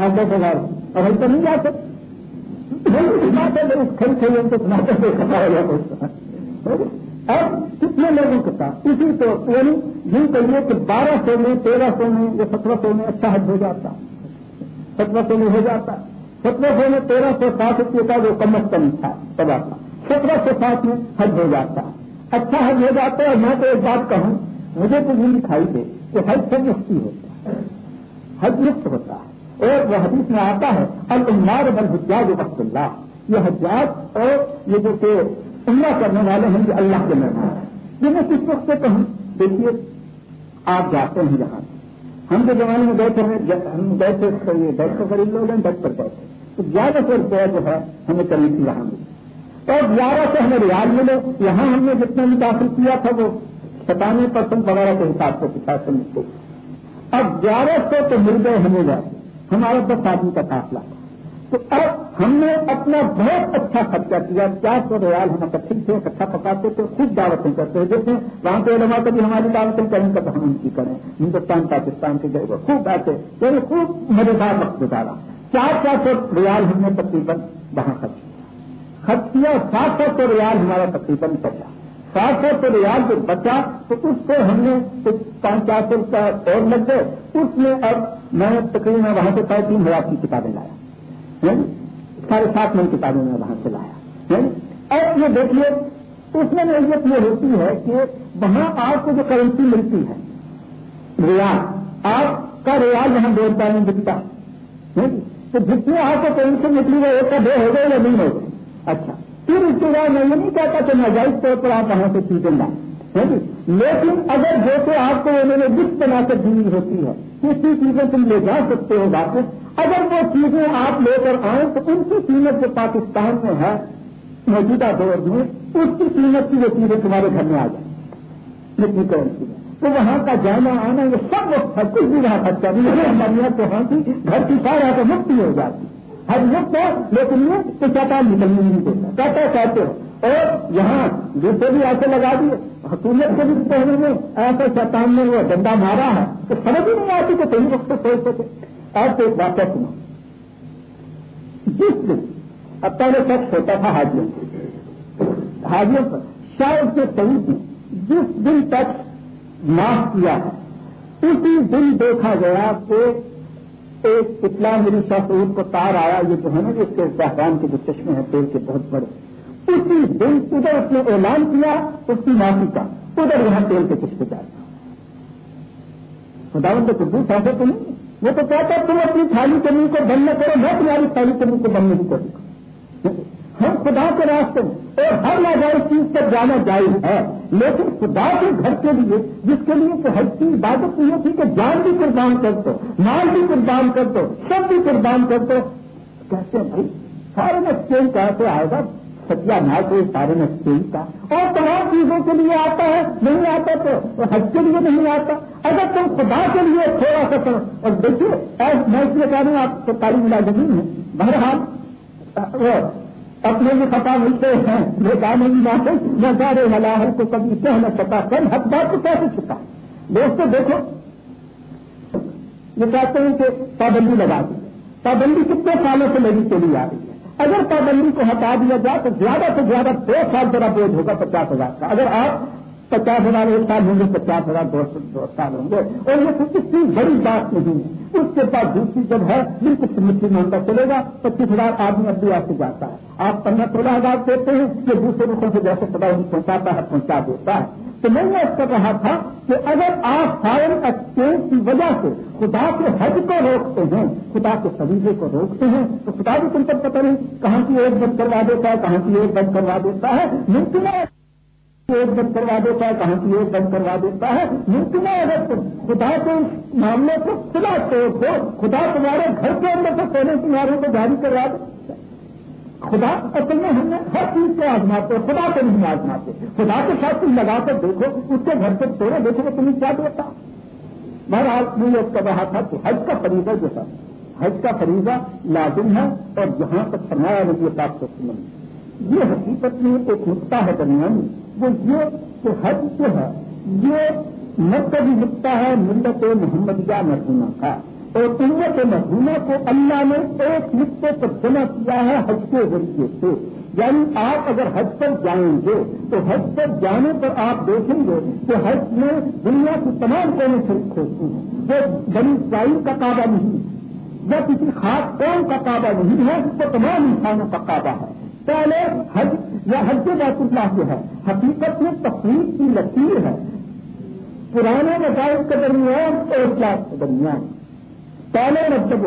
آٹھ دس ہزار اور ہم تو نہیں جا سکتے۔ خرید ان کو اب کتنے لوگوں کے ساتھ، اسی تو یعنی یوں کہیے کہ بارہ سو میں، تیرہ سو میں، یا سترہ سو میں اچھا حج ہو جاتا۔ سترہ سو میں ہو جاتا۔ سترہ سو میں تیرہ سو سات روپئے کا جو کم از کم تھا، تباہ تھا۔ سترہ سو سات میں حج ہو جاتا۔ اچھا حج ہو جاتا ہے اور میں تو ایک بات کہوں، مجھے تو یہ دکھائی دے کہ حج سے مفتی ہوتا ہے۔ حج مفت ہوتا ہے۔ اور وہ حدیث میں آتا ہے المار بل حجاج وقت اللہ۔ یہ حجات اور یہ جو کہ عمرہ کرنے والے ہیں، یہ اللہ کے مہمان ہیں۔ یہ میں کس وقت سے کہوں؟ دیکھیے، آپ جاتے ہیں جہاں ہم کے زمانے میں بیٹھے ہیں ہم گئے تھے دس سو قریب لوگ ہیں دس پر گئے تھے تو زیادہ سو روپیہ جو ہے ہمیں کرنی تھی وہاں ملی اور گیارہ سے ہمیں ریاض ملے، یہاں ہم نے جتنا بھی داخل کیا تھا وہ ستانوے پرسنٹ وغیرہ کے حساب سے پچاس سو ملتے۔ اب گیارہ سو تو مل گئے ہمیں جائے ہمارا دس آدمی کا فاصلہ۔ تھا تو اب ہم نے اپنا بہت اچھا خرچہ کیا۔ چار سو ریال ہم اکٹھے تھے، اکٹھا پکاتے تھے، خوب دعوتیں کرتے ہیں جیسے وہاں پہ علماء کبھی ہماری دعوتیں کریں تو ہم ان کی کریں۔ ہندوستان، پاکستان کے گئے خوب بیٹھے یعنی خوب مزیدار وقت گزارا۔ چار چار سو ریال ہم نے تقریباً وہاں خرچ کیا۔ خرچ کیا سات سو تو ریال ہمارا تقریباً بچا۔ سات سو تو ریال جو بچا تو اس سے ہم نے پانچ چار سو کا اور لگ گئے۔ اس میں اب میں تقریباً وہاں سے ساڑھے تین ہزار کی کتابیں لایا۔ یعنی ساڑھے سات من کتابیں میں وہاں سے لایا۔ یعنی اب یہ دیکھیے، اس میں نوعیت یہ ہوتی ہے کہ وہاں آپ کو جو کرنسی ملتی ہے، ریال، آپ کا ریال یہاں دو روپئے میں بکتا یعنی تو جتنے آپ کو کرنسی نکلی ہے، ایک کا دو ہو گئے یا نہیں ہو گئے؟ اچھا۔ پھر اس کے بعد میں یہ نہیں کہتا کہ ناجائز طور پر آپ وہاں سے چیزیں لائیں۔ ہاں جی؟ لیکن اگر جیسے آپ کو انہوں نے لسٹ بنا کر دی ہوتی ہے کسی چیزیں تم لے جا سکتے ہو واپس اگر وہ چیزیں آپ لے کر آئیں تو ان کی قیمت جو پاکستان میں ہے، موجودہ دور میں، اس کی قیمت کی وہ چیزیں تمہارے گھر میں آ جائیں۔ جتنی کرنسی ہے؟ تو وہاں کا جانا آنا یہ سب وقت کچھ بھی وہاں خرچہ نہیں ہے ہماری تو وہاں کی گھر کی سارا تو مفتی ہو جاتی۔ ہر مفت ہے لیکن یہ تو چٹان نکلنے نہیں دیتا۔ کہتے کہتے ہو۔ اور یہاں جیسے بھی ایسے لگا دیے، حکومت کے بھی پہلے میں ایسے چٹان نے وہ ڈنڈا مارا ہے، تو سمجھ ہی نہیں آتی کہ کئی وقت سوچ سکے۔ اور تو ایک واقعہ سنا جس دن، اب پہلے شخص ہوتا تھا حاجیوں حاجیوں پر شاید سے صحیح تھی جس دن تک معاف کیا۔ ہے اسی دن دیکھا گیا کہ ایک اطلاع میری سعود کو تار آیا، یہ جو ہے نا، اس کے زہران کے جو چشمے ہیں تیل کے بہت بڑے۔ اسی دن ادھر اس نے اعلان کیا اس کی معافی کا۔ ادھر یہاں تیل کے چشمے جائے خدا بند کو دودھ ایسے تو نہیں۔ وہ تو کہتا تم اپنی تھالی کمی کو بند نہ کرو، میں تمہاری تھالی کمی کو بند نہیں کروں ہم خدا کے راستے میں اور ہر ناجائز چیز پر جانا جائز ہے۔ لیکن خدا کے گھر کے لیے جس کے لیے تو ہر چیز عبادت یہ تھی کہ جان بھی قربان کر دو، مال بھی قربان کر دو، سب بھی قربان کر دو۔ کہتے ہیں بھائی، سارے ایکسچینج کیسے آئے گا۔ ستیا نہ کوئی سارے ایکسچینج کا۔ اور تمام چیزوں کے لیے آتا ہے، نہیں آتا تو حج کے لیے نہیں آتا۔ اگر تم خدا کے لیے تھوڑا سا کرو۔ اور دیکھیے میں اس لیے کہہ رہا ہوں، آپ کو تعلیم ملازمین ہے۔ بہرحال اپنے بھی پتا ملتے ہیں، یہ گانے بھی مانتے میں سارے ملاحر کو کبھی پہلے پتا کم حد بات کو کیسے چکا دوستوں دیکھو، یہ کہتے ہیں کہ پابندی لگا دی۔ پابندی کتنے سالوں سے لگی چلی آ رہی ہے۔ اگر پابندی کو ہٹا دیا جائے تو زیادہ سے زیادہ دو سال ذرا بوجھ ہوگا، پچاس ہزار کا۔ اگر آپ پچاس ہزار ایک سال ہوں گے، پچاس ہزار دو سال ہوں گے۔ اور یہ کسی بڑی بات نہیں ہے۔ اس کے پاس دوسری جب ہے، بالکل سمجھ مانتا چلے گا، پچیس ہزار آدمی اب بھی آپ سے جاتا ہے۔ آپ پندرہ سولہ ہزار دیتے ہیں کہ دوسرے روپوں سے جیسے پتا انہیں پہنچاتا ہے، پہنچا دیتا ہے۔ تو میں نے اس کر رہا تھا کہ اگر آپ فائر ایکسچینج کی وجہ سے خدا کے حج کو روکتے ہیں، خدا کے سبیزے کو روکتے ہیں، تو خدا بھی تم پر پتہ نہیں کہاں کی ایک بند کروا دیتا ہے، کہاں کی ایک بند کروا دیتا ہے۔ ممکن ہے ایک بند کروا دیتا ہے، کہاں کی ایک بند کروا دیتا ہے؟ ممکن ہے اگر خدا کے اس معاملے کو کھلا توڑ دو، خدا تمہارے گھر کے اندر سے سونے کناروں کو جاری کروا دے۔ خدا اصل میں ہم نے ہر چیز کو آزماتے خدا کو نہیں آزماتے۔ خدا کے ساتھ تم لگا کر دیکھو، اس کے گھر سے توڑے، دیکھو کہ تمہیں کیا دیتا۔ بہرحال میں یہ کر رہا تھا کہ حج کا فریضہ جو تھا، حج کا فریضہ لازم ہے اور جہاں تک فرمایا نبی پاک کو یہ حقیقت میں ایک نقطہ ہے درمیانی۔ وہ یہ کہ حج جو ہے یہ مرکزی نقطہ ہے، ملت محمدیہ مرحومہ کا اور امت محرومہ کو اللہ نے ایک نقطے پر جمع کیا ہے حج کے ذریعے سے۔ یعنی آپ اگر حج پر جائیں گے، تو حج پر جانے پر آپ دیکھیں گے کہ حج میں دنیا کی تمام قومیں شریک ہوتی ہیں۔ جو بڑی اسرائیل کا کعبہ نہیں، یا کسی خاص قوم کا کعبہ نہیں ہے تو تمام انسانوں کا کعبہ ہے۔ پہلے حج یا حج بیت اللہ جو ہے۔ حقیقت میں تفریح کی لکیر ہے۔ پرانے مسائل کے درمیان اور اخلاق کے درمیان۔ پہلے مطلب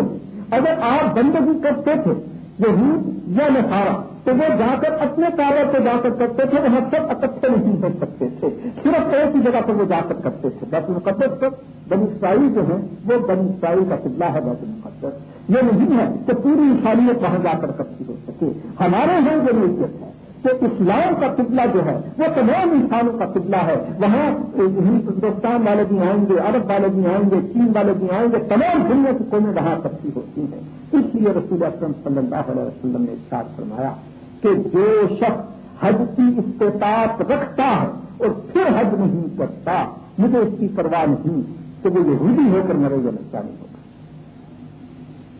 اگر آپ بندگی کرتے تھے یہ یا نسارا تو وہ جا کر اپنے کاروں پہ جا کر کرتے تھے، وہاں سب اکٹھے نہیں ہو سکتے تھے۔ صرف ایک ہی جگہ پر وہ جا کر کرتے تھے۔ بس مقدس پر بنسائی جو ہے وہ بنسائی کا قبلہ ہے بس مقدس یہ نہیں ہے کہ پوری انسانیت وہاں جا کر کرتی ہو سکے۔ ہمارے یہاں یہ نیت ہے کہ اسلام کا قبلہ جو ہے، وہ تمام انسانوں کا قبلہ ہے۔ وہاں ہندوستان والے بھی آئیں گے، عرب والے بھی آئیں گے، چین والے بھی آئیں گے، تمام دنیا کی قومیں وہاں سکتی ہوتی ہیں۔ اس لیے رسول اکرم صلی اللہ علیہ وسلم نے ارشاد فرمایا کہ جو شخص حج کی استطاعت رکھتا ہے اور پھر حج نہیں کرتا، مجھے اس کی پرواہ نہیں کہ وہ یہودی ہو کر مرے یا نسانی ہوگا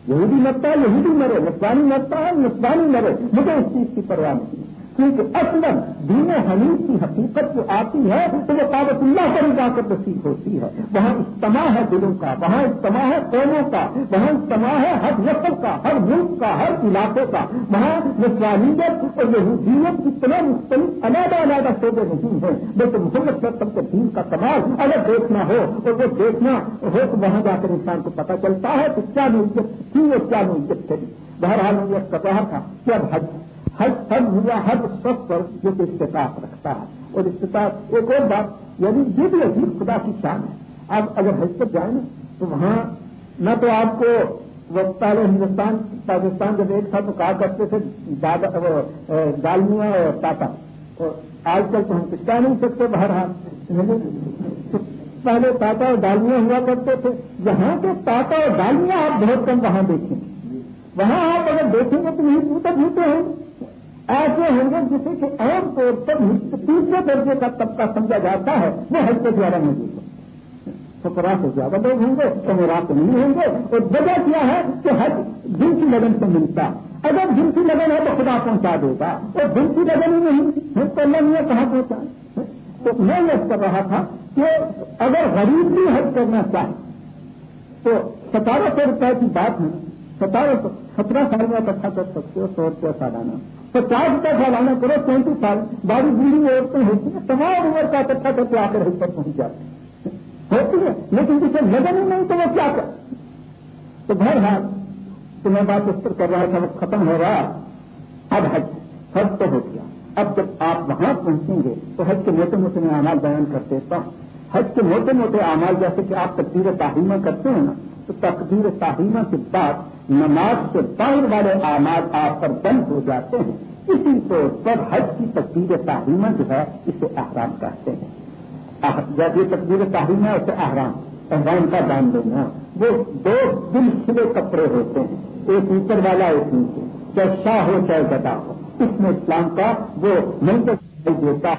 یہودی مرتا ہے، یہودی مرے نسوانی مرتا ہے، نسوانی مرے مجھے اس چیز کی پرواہ نہیں۔ کیونکہ اصل دین حنیف کی حقیقت جو آتی ہے، تو وہ کابت اللہ پر جا کر تصیب ہوتی ہے۔ وہاں اجتماع ہے دلوں کا، وہاں اجتماع ہے قوموں کا، وہاں اجتماع ہے ہر نسل کا، ہر ملک کا، ہر علاقے کا۔ وہاں نسوانیت اور یہودیت کی تمام مختلف، علیحدہ علیحدہ شعبے نہیں ہیں۔ لیکن محمد سب کے دین کا کمال اگر دیکھنا ہو اور وہ دیکھنا ہو تو وہاں جا کر انسان کو پتہ چلتا ہے کہ کیا نوعیت تھی اور کیا نوعیت چلی بہرحال یہ کہا تھا کہ اب حج ہر سب ہوا ہر سب پر جو کہ استطاعت رکھتا ہے۔ اور استطاعت ایک اور بات یعنی یہ بھی عجیب خدا کی شان ہے۔ آپ اگر حج پر جائیں نا، تو وہاں نہ تو آپ کو پہلے ہندوستان، پاکستان جب ایک تھا تو کہا کرتے تھے دالمیا اور ٹاٹا۔ اور آج کل تو ہم کچھ کہہ نہیں سکتے باہر پہلے تاتا اور ڈالمیاں ہوا کرتے تھے۔ یہاں کے تاتا اور ڈالمیاں آپ بہت کم وہاں دیکھیں۔ وہاں آپ اگر دیکھیں گے تو نہیں پوتر ہوتے ہیں ایسے ہوں گے جسے کہ عام طور پر تیسرے درجے کا طبقہ سمجھا جاتا ہے، وہ حج کے دوارا موجود ہے فکرا سے زیادہ لوگ ہوں گے تو رات نہیں ہوں گے۔ اور وجہ کیا ہے کہ حج دن کی لگن سے ملتا۔ اگر دن کی لگن ہے تو خدا پہنچا دے گا اور دن کی لگن ہی نہیں تو اللہ نے کہاں پہنچا تو میں یہ کر رہا تھا کہ اگر غریب بھی حج کرنا چاہے، تو ستارہ سو روپئے کی بات ہے۔ ستارہ سو سترہ سال میں اکٹھا اچھا کر سکتے ہو، سو روپیہ سالانہ۔ پچاس روپئے سالانہ کرو، پینتیس سال باری بوڑھی عورتیں ہوتی ہیں، تمام عمر کا اکٹھا کر کے آ کر حج پہنچ جاتے ہیں۔ ہوتی ہے لیکن جسے لگن ہی نہیں تو وہ کیا کر تو گھر ہے تو میں بات اس پر کر رہا تھا وہ ختم ہو رہا۔ اب حج حج تو ہو گیا۔ اب جب آپ وہاں پہنچیں گے تو حج کے موٹے موٹے میں اعمال بیان کر دیتا ہوں۔ حج کے موٹے موٹے اعمال جیسے کہ آپ تقدیر تعلیمہ کرتے ہیں نا، تو تقدیر تعلیمہ کے بعد نماز کے باہر والے اعمال آپ پر بند ہو جاتے ہیں۔ اسی طور پر حج کی تقدیر تعلیمہ جو ہے، اسے احرام کہتے ہیں۔ جب یہ تصویر تحریم ہے، اسے احرام احرام کا دان دینا وہ دو دل کھلے کپڑے ہوتے ہیں۔ ایک اوپر والا، ایک نیچے۔ چاہے شاہ ہو، چاہے گدا ہو۔ اس میں اسلام کا وہ نہیں تو دیتا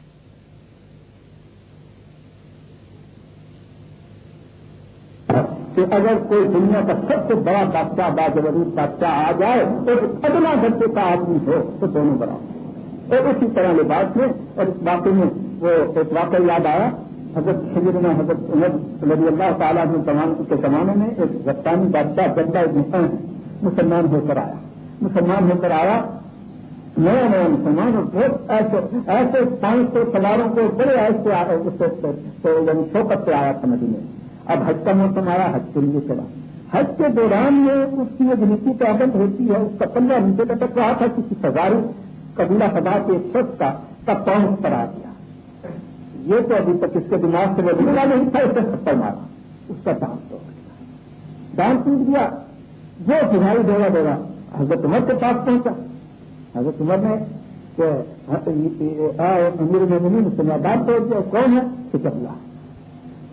کہ اگر کوئی دنیا کا سب سے بڑا بادشاہ باجوری بادشاہ آ جائے تو ادنا گھنٹے کا آدمی ہو تو دونوں بڑا اور اسی طرح لباس میں اور اس واقعے میں وہ ایک واقعہ یاد آیا حضرت سیدنا حضرت عمر رضی اللہ تعالیٰ کے زمانے میں ایک رفتانی بادشاہ جدہ انسان مسلمان ہو کر آیا مسلمان ہو کر آیا نیا نیا مسلمان اور بہت ایسے ایسے پانچ سو سواروں کو بڑے ایسے یعنی شوکت سے آیا تھا ندی میں اب حج کا موسم آیا، حج کے لیے چلا۔ حج کے دوران میں اس کی ایک نیتی پیابند ہوتی ہے، اس کا پندرہ نیچے لٹک رہا تھا کسی سزاری قبیلہ سدا کے شخص کا تب پہنچ پر آ گیا۔ یہ تو ابھی تک اس کے دماغ سے وہ نہیں تھا، اس نے تھپڑ مارا۔ اس کا دان توڑ گیا دان ٹوٹ گیا۔ وہ سنائی دے گا دے گا حضرت عمر کے پاس پہنچا۔ حضرت عمر نے کہ ہاں، امیر میں اس نے دان توڑ دیا، کون ہے؟ کہ چپلا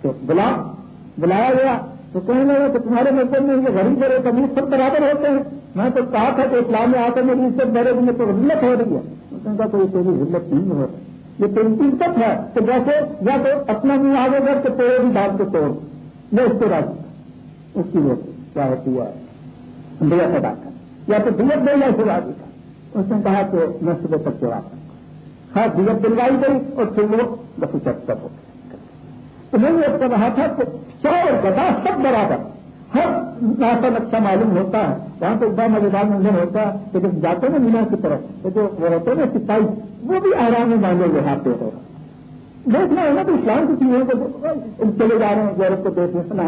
تو بلا بلایا گیا تو کہنے لگا کہ تمہارے مطلب میں یہ غریب بڑے کبھی سب برابر ہوتے ہیں۔ میں تو کہا تھا کہ اسلام میں آ کر میری عزت بڑے میں تو ضلعت ہو رہی ہے کوئی تیری ضلعت نہیں ہو رہی۔ یہ پینٹنگ تک ہے کہ جیسے یا تو اپنا منہ آگے کر کے توڑ بھی ڈال کے توڑ میں اس کو راضی اس کی وہ کیا ہوتی ہے دیا ادا کر۔ یا تو دیت دے یا اسے راضی کا اس نے کہا کہ میں صبح تک چڑھا سکتا ہاں دیت دلوائی گئی اور پھر وہ بس چپ ہو تو میں یہ کر رہا تھا کہ چور گدا سب برابر۔ ہر راستہ اچھا معلوم ہوتا ہے۔ وہاں تو اتنا مزیدار منظر ہوتا ہے کہ جب جاتے ہیں مینا کی طرف، تو جو وہ ہوتے ہیں نا سپاہی، وہ بھی آرام میں باندھے ہوئے ہاتھ پہ دیکھنا ہے نا تو اسلام کی چیزوں کو چلے جا رہے ہیں، یورپ کو دیکھنے سنا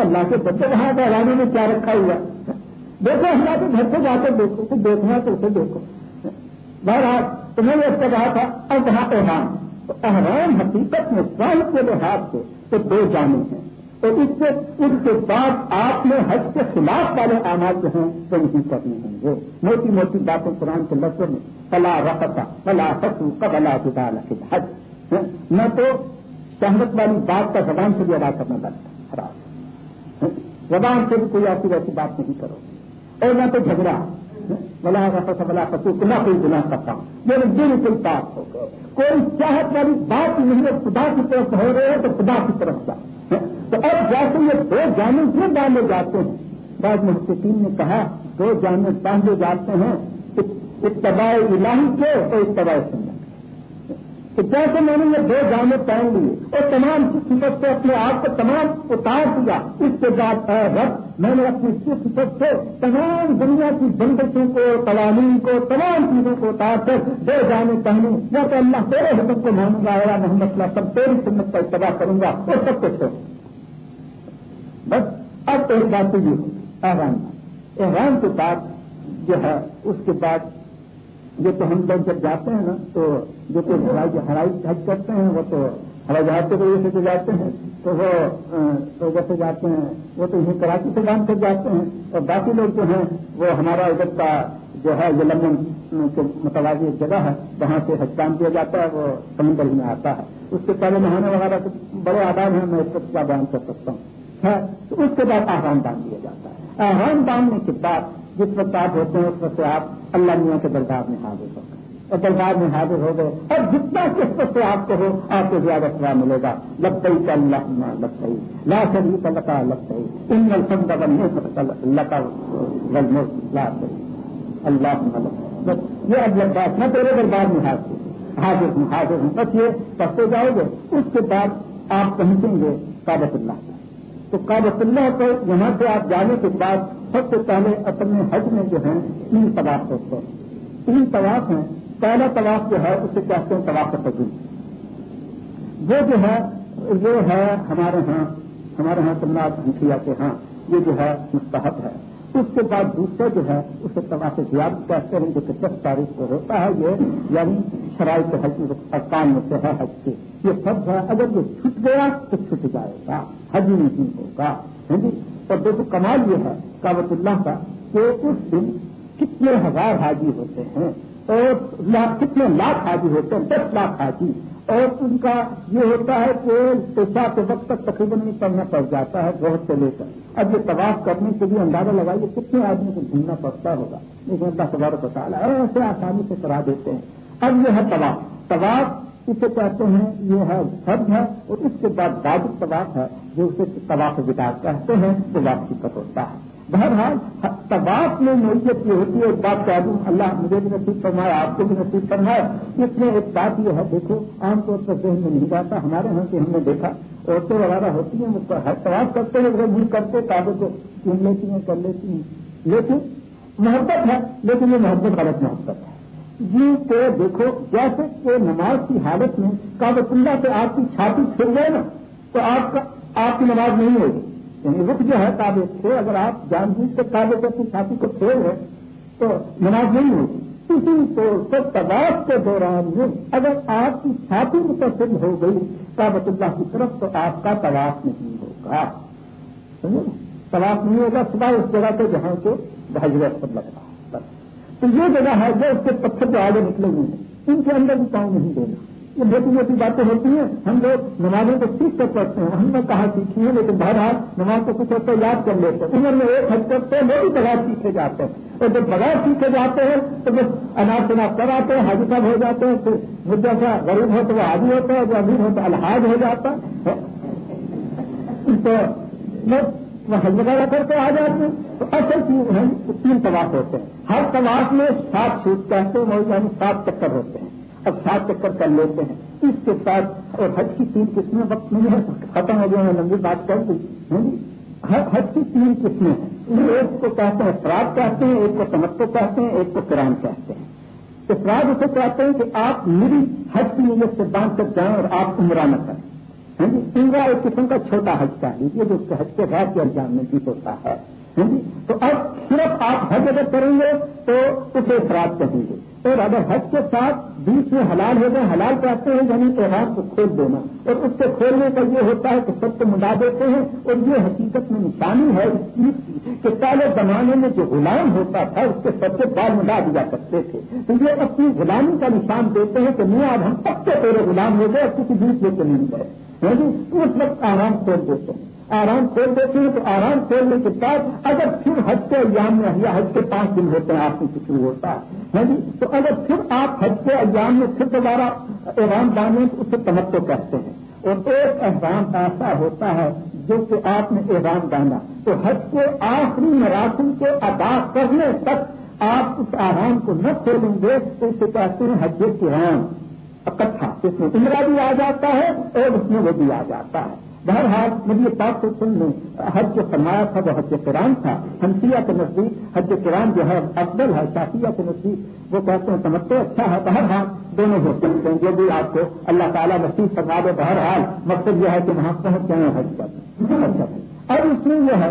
اللہ کے بچے وہاں پہ آرام میں کیا رکھا ہوا دیکھو اللہ کے گھر سے جا کر دیکھو، تو دیکھنا تو اسے دیکھو۔ بہرحال تمہیں یہ کہا تھا، اب وہاں احرام تو احرام حقیقت میں صاحب کے لحاظ سے تو دو جانے ہیں۔ تو اس سے اس کے بعد آپ نے حج کے خلاف والے آماد جو ہیں، وہ نہیں کرنے ہوں گے۔ موٹی موٹی باتیں قرآن کے لفظ میں، فلا رفتا فلا فصو قبلا جدا حج نہ تو شہرت والی بات کا زبان سے بھی ادا کرنا بنتا خراب زبان سے بھی کوئی ایسی ویسی بات نہیں کرو۔ اور نہ تو جھگڑا۔ بلا رفت بلا فصو نہ کوئی گناہ کرتا ہوں، میرے بالکل بات ہو کوئی چاہت والی بات نہیں خدا کی طرف ہو رہے ہیں تو خدا کی طرف جاؤ تو اب جیسے یہ دو جامع کیوں باندھے جاتے ہیں۔ بعض محسوسین نے کہا، دو جامع باندھے جاتے ہیں اتباع الہی کے اور اتباع سنت۔ تو جیسے میں نے یہ دو جامع پہن لیے اور تمام صفت سے اپنے آپ کو تمام اتار دیا۔ اس کے بعد اے رب میں نے اپنی صفت سے تمام دنیا کی بندشوں کو، قوانین کو، تمام چیزوں کو اتار کر دو جامع پہنوں یا تو اللہ تیرے حکم کو مانوں گا محمد صلی سب تیری سنت کا اتباع کروں گا اور سب کچھ بس اب ایک بات تو یہ احرام۔ احرام کے بعد جو ہے، اس کے بعد یہ تو ہم لوگ جب جاتے ہیں نا، تو جو کہ ہرائی حج کرتے ہیں، وہ تو ہوائی جہاز کے وجہ سے جاتے ہیں۔ تو وہ جیسے جاتے ہیں، وہ تو یہیں کراچی سے جان کر جاتے ہیں، اور باقی لوگ جو ہیں، وہ ہمارا ادھر کا جو ہے، یہ لمن کے متوازی ایک جگہ ہے، وہاں سے حجام دیا جاتا ہے، وہ سمندر ہی میں آتا ہے۔ اس کے پہلے نہانے وغیرہ کے بڑے آداب ہیں، میں اس وقت کا بیان کر سکتا ہوں۔ تو اس کے بعد آرام دان دیا جاتا ہے۔ آرام داننے کے بعد جس وقت آپ ہوتے ہیں، اس وقت آپ اللہ میاں کے دربار میں حاضر ہو دربار میں حاضر ہو گئے۔ اور جتنا کس سے آپ کو ہو، آپ کو زیادہ سزا ملے گا۔ لگئی کا اللہ لگ گئی لا شریف اللہ کا لگ ان الفند اللہ کا اللہ یہ اب لگ بات میں تیرے دربار میں حاضر حاضر ہوں حاضر ہوں۔ بس یہ پڑھتے جاؤ گے۔ اس کے بعد آپ پہنچیں گے کابت اللہ تو کابت اللہ کو یہاں سے آپ جانے کے بعد سب سے پہلے اپنے حج میں جو ہیں، تین طواف ہوتے ہیں۔ تین طواف ہیں پہلا طواف جو ہے، اسے کہتے ہیں طواف تجویز وہ جو ہے، وہ ہے ہمارے ہاں ہمارے ہاں سمراج ہنسیا کے ہاں یہ جو ہے مستحب ہے۔ اس کے بعد دوسرا جو ہے، اسے طواف زیادہ کہتے ہیں، جو کہ دس تاریخ کو ہوتا ہے، یہ یعنی شرائط حج ارکان میں سے ہے حج کے۔ یہ سب ہے، اگر یہ چھٹ گیا تو چھٹ جائے گا، حج نہیں ہوگا۔ ہاں جی؟ اور دیکھو کمال یہ ہے کابت اللہ کا، کہ اس دن کتنے ہزار حاجی ہوتے ہیں۔ اور کتنے لاکھ حاجی ہوتے ہیں؟ دس لاکھ حاجی۔ اور ان کا یہ ہوتا ہے کہ پیشہ کے وقت تک تقریباً نہیں پڑھنا پڑ جاتا ہے بہت سے لے کر اب یہ طواف کرنے کے لیے اندازہ لگائیے کتنے آدمی کو گھومنا پڑتا ہوگا۔ لیکن اللہ تبارک و تعالیٰ ایسے آسانی سے کرا دیتے ہیں۔ اب یہ ہے طواف۔ طواف اسے کہتے ہیں؟ یہ ہے فرد ہے اور اس کے بعد واجب طواف ہے جو اسے طواف وکاس کہتے ہیں تو واپسی پر ہوتا ہے۔ بہرحال طباف میں نوعیت یہ ہوتی ہے، ایک بات کہہ دوں، اللہ مجھے بھی نصیب فرمائے، آپ کو بھی نصیب فرمائے۔ اس میں ایک بات یہ ہے، دیکھو، عام طور پر ذہن میں نہیں جاتا، ہمارے یہاں سے ہم نے دیکھا، عورتیں وغیرہ ہوتی ہیں، وہ ہر طواف کرتے ہیں، وہ کرتے کابے کو چن لیتی ہیں، کر لیتی ہیں۔ لیکن محبت ہے، لیکن یہ محبت غلط محبت ہے۔ جی تو دیکھو، جیسے کہ نماز کی حالت میں کابت اللہ سے آپ کی چھاتی پھر گئے نا، تو آپ کا، آپ کی نماز نہیں ہوگی۔ یعنی رخ جو ہے کابے سے اگر آپ جان بوجھ سے کابے سے اپنی چھاتی کو پھیر ہیں تو نماز نہیں ہوگی۔ اسی طور پر تباف کے دوران میں اگر آپ کی چھاتی متصل ہو گئی کابت اللہ کی طرف تو آپ کا طواف نہیں ہوگا۔ طواف نہیں ہوگا صبح اس جگہ پہ جہاں کو حضرت پر لگ رہا تو یہ جگہ ہے جو اس کے پتھر جو آگے نکلے ہوئے ہیں۔ ان کے اندر بھی پاؤں نہیں دینا۔ یہ موٹی موٹی باتیں ہوتی ہیں۔ ہم لوگ نمازوں کو سیکھ کر پڑھتے ہیں۔ ہم نے کہا سیکھی ہے لیکن بہرحال نماز کو کچھ ہوتا یاد کر لیتے ہیں۔ عمر میں ایک حد کرتے ہیں، وہ بھی بغیر سیکھے جاتے ہیں۔ اور جب بغیر سیکھے جاتے ہیں، تو بس اناج شناخ کر آتے ہیں، حاجی صاحب ہو جاتے ہیں، پھر مجھے سا غریب ہو تو وہ حاجی ہوتا ہے، جو امیر ہو تو الحاظ ہو جاتا ہے۔ تو وہ حج وغیرہ کر کے آ جاتے ہیں تو اصل چیز تین طواف ہوتے ہیں۔ ہر طواف میں سات چھوٹ کہتے ہیں یعنی سات چکر ہوتے ہیں۔ سات چکر کر لیتے ہیں۔ اس کے ساتھ اور حج کی تین قسمیں وقت نہیں ہے۔ ختم ہو گئے میں لمبی بات کر دی۔ ہاں جی؟ ہاں، حج کی تین قسمیں ہیں۔ ایک کو کہتے ہیں افراد کہتے ہیں، ایک کو تمتو کہتے ہیں، ایک کو کران کہتے ہیں۔ افراد اسے کہتے ہیں کہ آپ میری حج کی نیت سے باندھ کر جائیں اور آپ عمرہ نہ کریں۔ ہاں جی؟ عمرہ ایک قسم کا چھوٹا حج کا لیجیے جو حج کے بعد کے انجام میں بھی ہوتا ہے۔ ہاں جی؟ تو اب صرف آپ حج اگر کریں گے تو اسے افراد کہیں گے۔ اور اگر حج کے ساتھ بیچ میں حلال ہو گئے حلال کہتے ہیں یعنی تہوار کو کھول دینا۔ اور اس کے کھولنے کا یہ ہوتا ہے کہ سب کو ملا دیتے ہیں، اور یہ حقیقت میں نشانی ہے اس چیز کی کہ پہلے زمانے میں جو غلام ہوتا تھا، اس کے سب سے بال ملا دیا کرتے تھے۔ تو یہ اپنی غلامی کا نشان دیتے ہیں کہ میں اب ہم سب سے پہلے غلام ہو گئے، اور کسی بیچ لے کے نہیں گئے۔ یعنی اس وقت آرام کھول دیتے ہیں۔ آرام کھول دیتے ہیں تو آرام کھولنے کے بعد اگر پھر حج کے ایام میں یا حج کے پانچ دن ہوتے ہیں، آپ سے شروع ہوتا۔ ہے جی؟ تو اگر پھر آپ حج کے ایام میں پھر دوبارہ احرام باندھیں تو اسے تمتو کہتے ہیں۔ اور ایک احرام ایسا ہوتا ہے جو کہ آپ نے احرام باندھا۔ تو حج کے آخری مراسم کو ادا کرنے تک آپ اس آرام کو نہ کھولیں گے تو اسے کہتے ہیں حج کرام اکٹھا۔ اس میں عمرہ بھی آ جاتا ہے اور اس میں وہ بھی آ جاتا ہے۔ بہرحال نبی پاک سن نے حج جو فرمایا تھا وہ حج کران تھا ہنسیا کے نزدیک حج کران جو ہے، افضل ہے، شافیہ کے نزدیک، وہ کہتے ہیں سمجھتے اچھا ہے، بہرحال دونوں ہو سکتے ہیں، جو بھی آپ کو اللہ تعالیٰ نصیب فرما دے، بہرحال مقصد یہ ہے کہ وہاں پہنچ جائیں حج پر اور اچھا جی۔ اس میں یہ ہے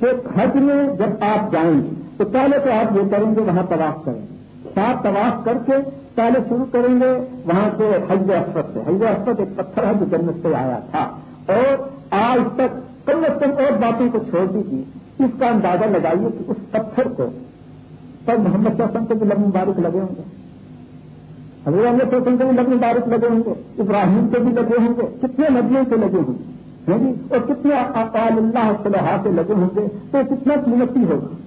کہ حج میں جب آپ جائیں گے، تو پہلے تو آپ یہ کریں گے، وہاں طواف کریں گے۔ سات طواف کر کے پہلے شروع کریں گے، وہاں سے حج اسفت سے۔ حج اسفت ایک پتھر ہے جو جنت سے آیا تھا۔ اور آج تک کم از کم اور باتوں کو چھوڑ دیجیے اس کا اندازہ لگائیے کہ اس پتھر کو پر محمد وسلم کے بھی لب مبارک لگے ہوں گے۔ حضرت علیہ وسلم کے بھی لب مبارک لگے ہوں گے۔ ابراہیم کے بھی لگے ہوں گے۔ کتنے نبیوں کے لگے ہوں گے جی؟ اور کتنے اقال اللہ صلاح سے لگے ہوں گے۔ تو کتنا قیمتی ہوگا؟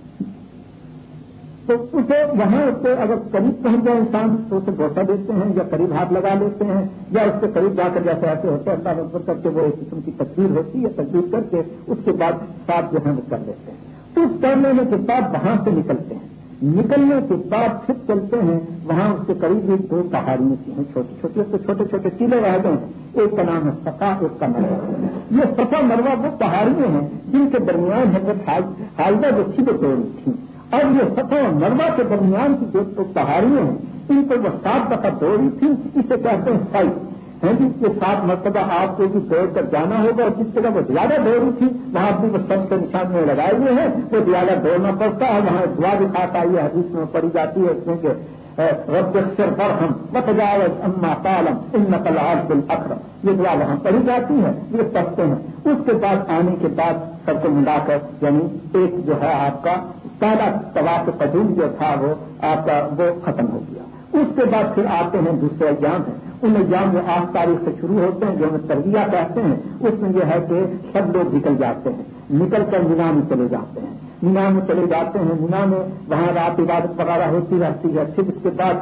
تو اسے وہاں اس سے اگر قریب پہنچ جائے انسان، تو اسے گوسا دیتے ہیں یا قریب ہاتھ لگا لیتے ہیں یا اس کے قریب جا کر جیسے ایسے ہوتے ہیں اللہ نظر کر کے وہ ایک قسم کی تصویر ہوتی ہے تصویر کر کے اس کے بعد ساتھ جو ہے وہ کر لیتے ہیں۔ تو اس کرنے میں کے بعد وہاں سے نکلتے ہیں۔ نکلنے کے بعد پھر چلتے ہیں، وہاں اس کے قریب ایک دو پہاڑیاں سی ہیں، چھوٹی چھوٹی، اس کے چھوٹے چھوٹے ٹیلے رہ گئے ہیں۔ ایک کا نام ہے سفا ایک کا مروا یہ سفا مروا وہ پہاڑیاں ہیں جن کے درمیان حضرت حالدہ جو تھی وہ توڑی تھی اور یہ سفا اور مروا کے درمیان کی جو پہاڑیاں ہیں، ان کو وہ سات دفعہ دوڑی تھی، اسے کہتے ہیں سائٹ جس جی، کے ساتھ مرتبہ آپ کو بھی دوڑ کر جانا ہوگا، اور جس جگہ وہ زیادہ دوڑی تھی، وہاں بھی وہ سب سے نشان میں لگائے ہوئے ہیں، وہ زیادہ دوڑنا پڑتا ہے وہاں دعا بھی خاص آئی ہے، حدیث میں پڑی جاتی ہے، اس میں کہ رب پر ہم اما پالم ان نقل آج اکرم یہ دعا وہاں پڑھی جاتی ہے، یہ پڑھتے ہیں۔ اس کے بعد آنے کے بعد سب کو ملا کر یعنی ایک جو ہے آپ کا پہلا طواف قدوم جو تھا وہ آپ کا وہ ختم ہو گیا۔ اس کے بعد پھر آتے ہیں دوسرے ایام ہیں۔ ان ایام جو آٹھ تاریخ سے شروع ہوتے ہیں، جو ہمیں تربیہ کہتے ہیں، اس میں یہ ہے کہ سب لوگ نکل جاتے ہیں۔ نکل کر مینا میں چلے جاتے ہیں۔ مینا میں چلے جاتے ہیں مینا میں وہاں رات عبادت وغیرہ ہوتی رہتی ہے۔ پھر اس کے بعد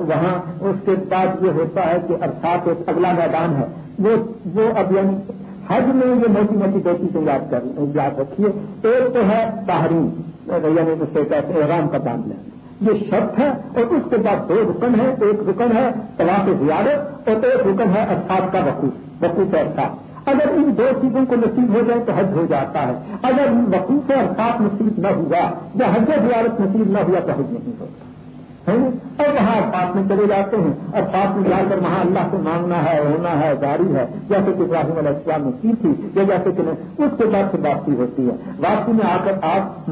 وہاں اس کے بعد یہ ہوتا ہے کہ ارسات ایک اگلا میدان ہے۔ وہ اب یعنی حج میں یہ موٹی موٹی بیٹی سے یاد کر یاد رکھیے۔ ایک تو ہے تحریم یعنی اسے کہتے ہیں احرام کا دام لینا یہ شرط ہے اور اس کے بعد دو رکن ہے ایک رکن ہے طواف زیارت اور ایک رکن ہے ارساد کا وقوف وقوف ارساد اگر ان دو چیزوں کو نصیب ہو جائے تو حج ہو جاتا ہے۔ اگر وقوف ارساد نصیب نہ ہوا یا حج زیارت نصیب نہ ہوا تو حج نہیں ہوتا۔ اور وہاں پاس میں چلے جاتے ہیں اور پاس میں جا کر وہاں اللہ سے مانگنا ہے، ہونا ہے، جاری ہے۔ جیسے کہ ابراہیم علیہ السلام نے کی تھی، یا جیسے کہ اس کے بعد سے واپسی ہوتی ہے۔ واپسی میں آ کر آپ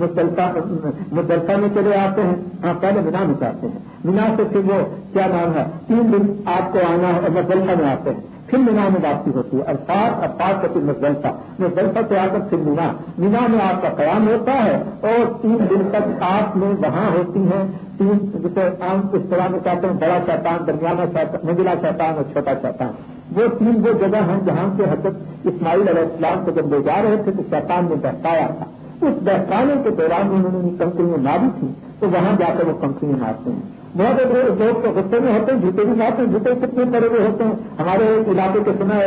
مدلفہ میں چلے آتے ہیں۔ ہاں پہلے مینا میں چاہتے ہیں۔ مینا سے پھر وہ کیا نام ہے؟ تین دن آپ کو آنا ہے مدلفہ میں آتے ہیں۔ پھر مینا میں واپسی ہوتی ہے۔ ارفات ارفات کا پھر مزدلفہ مزدلفہ سے آ کر پھر مینا۔ مینا میں آپ کا قیام ہوتا ہے اور تین دن تک آپ میں وہاں ہوتی ہیں۔ تین جسے عام اس طرح میں کہتے ہیں بڑا شیطان، درمیانہ شیطان مجلا شیطان اور چھوٹا شیطان۔ وہ تین وہ جگہ ہیں جہاں سے حضرت اسماعیل علیہ السلام کو جب لے جا رہے تھے تو شیطان نے بہتایا تھا۔ اس بہتانے کے دوران انہوں نے کنکریاں ماری تھی تو وہاں جا کر وہ کنکریاں مارتے ہیں۔ بہت لوگ تو غصے میں ہوتے ہیں جوتے بھی مارتے ہیں جوتے کتنے پڑے ہوئے ہوتے ہیں۔ ہمارے علاقے کے سمے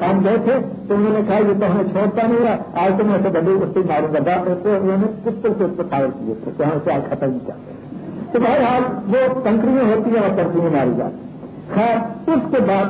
کام گئے تھے تو انہوں نے کہا، یہ تو ہمیں چھوڑتا نہیں رہا۔ آج تو میں ایسے بڑے اس ماروں گا۔ انہوں نے کتنے سے اس کو فائر کیے تھے کہ ہم اسے آج ختم نہیں چاہتے تو بہرحال وہ کنکریاں ہوتی ہیں اور کنکریاں ماری جاتی خیر، اس کے بعد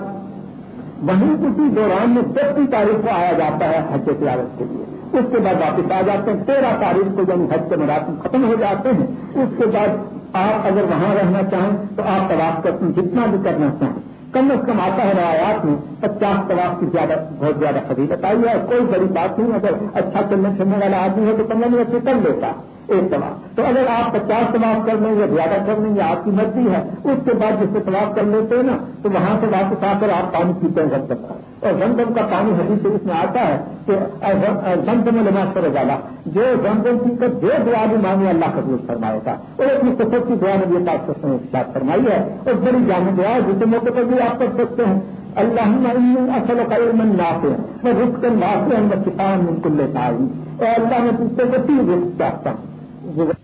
وہیں اسی دوران میں دسویں تاریخ کو آیا جاتا ہے حج تجارت کے لیے۔ اس کے بعد واپس آ جاتے ہیں۔ تیرہ تاریخ کو جب حج کے مراسم ختم ہو جاتے ہیں۔ اس کے بعد آپ اگر وہاں رہنا چاہیں تو آپ تلاش کرتے ہیں جتنا بھی کرنا چاہیں۔ کم از کم آتا ہے روایات میں پچاس طواف کی زیادہ، بہت زیادہ فضیلت آئی ہے۔ کوئی بڑی بات نہیں، اگر اچھا چلنے پھرنے والا آدمی ہے تو پندرہ منٹ کر لیتا۔ ایک طواف تو اگر آپ پچاس طواف کر لیں یا زیادہ کر لیں یا آپ کی مرضی ہے، اس کے بعد جس سے طواف کر لیتے ہیں نا، تو وہاں سے واپس آ کر آپ پانی پیتے ہیں گھر تک۔ اور زمزم کا پانی حدیث سے اس میں آتا ہے کہ زمزم لماز کرے والا جو زمزم پی کر جو دعا بھی مانگے، اللہ قبول فرمائے گا۔ اور ایک مختصر کی دعا نے یہ بات ساتھ فرمائی ہے۔ اور بڑی جامع دعا ہے، جس موقع پر بھی آپ کر سکتے ہیں۔ اللہ اصل کا علم نافع میں رک کر نافع ہم کسان ان کو لیتا ہوں اور اللہ، میں پوچھتے کو تین رسک چاہتا ہوں۔ گزر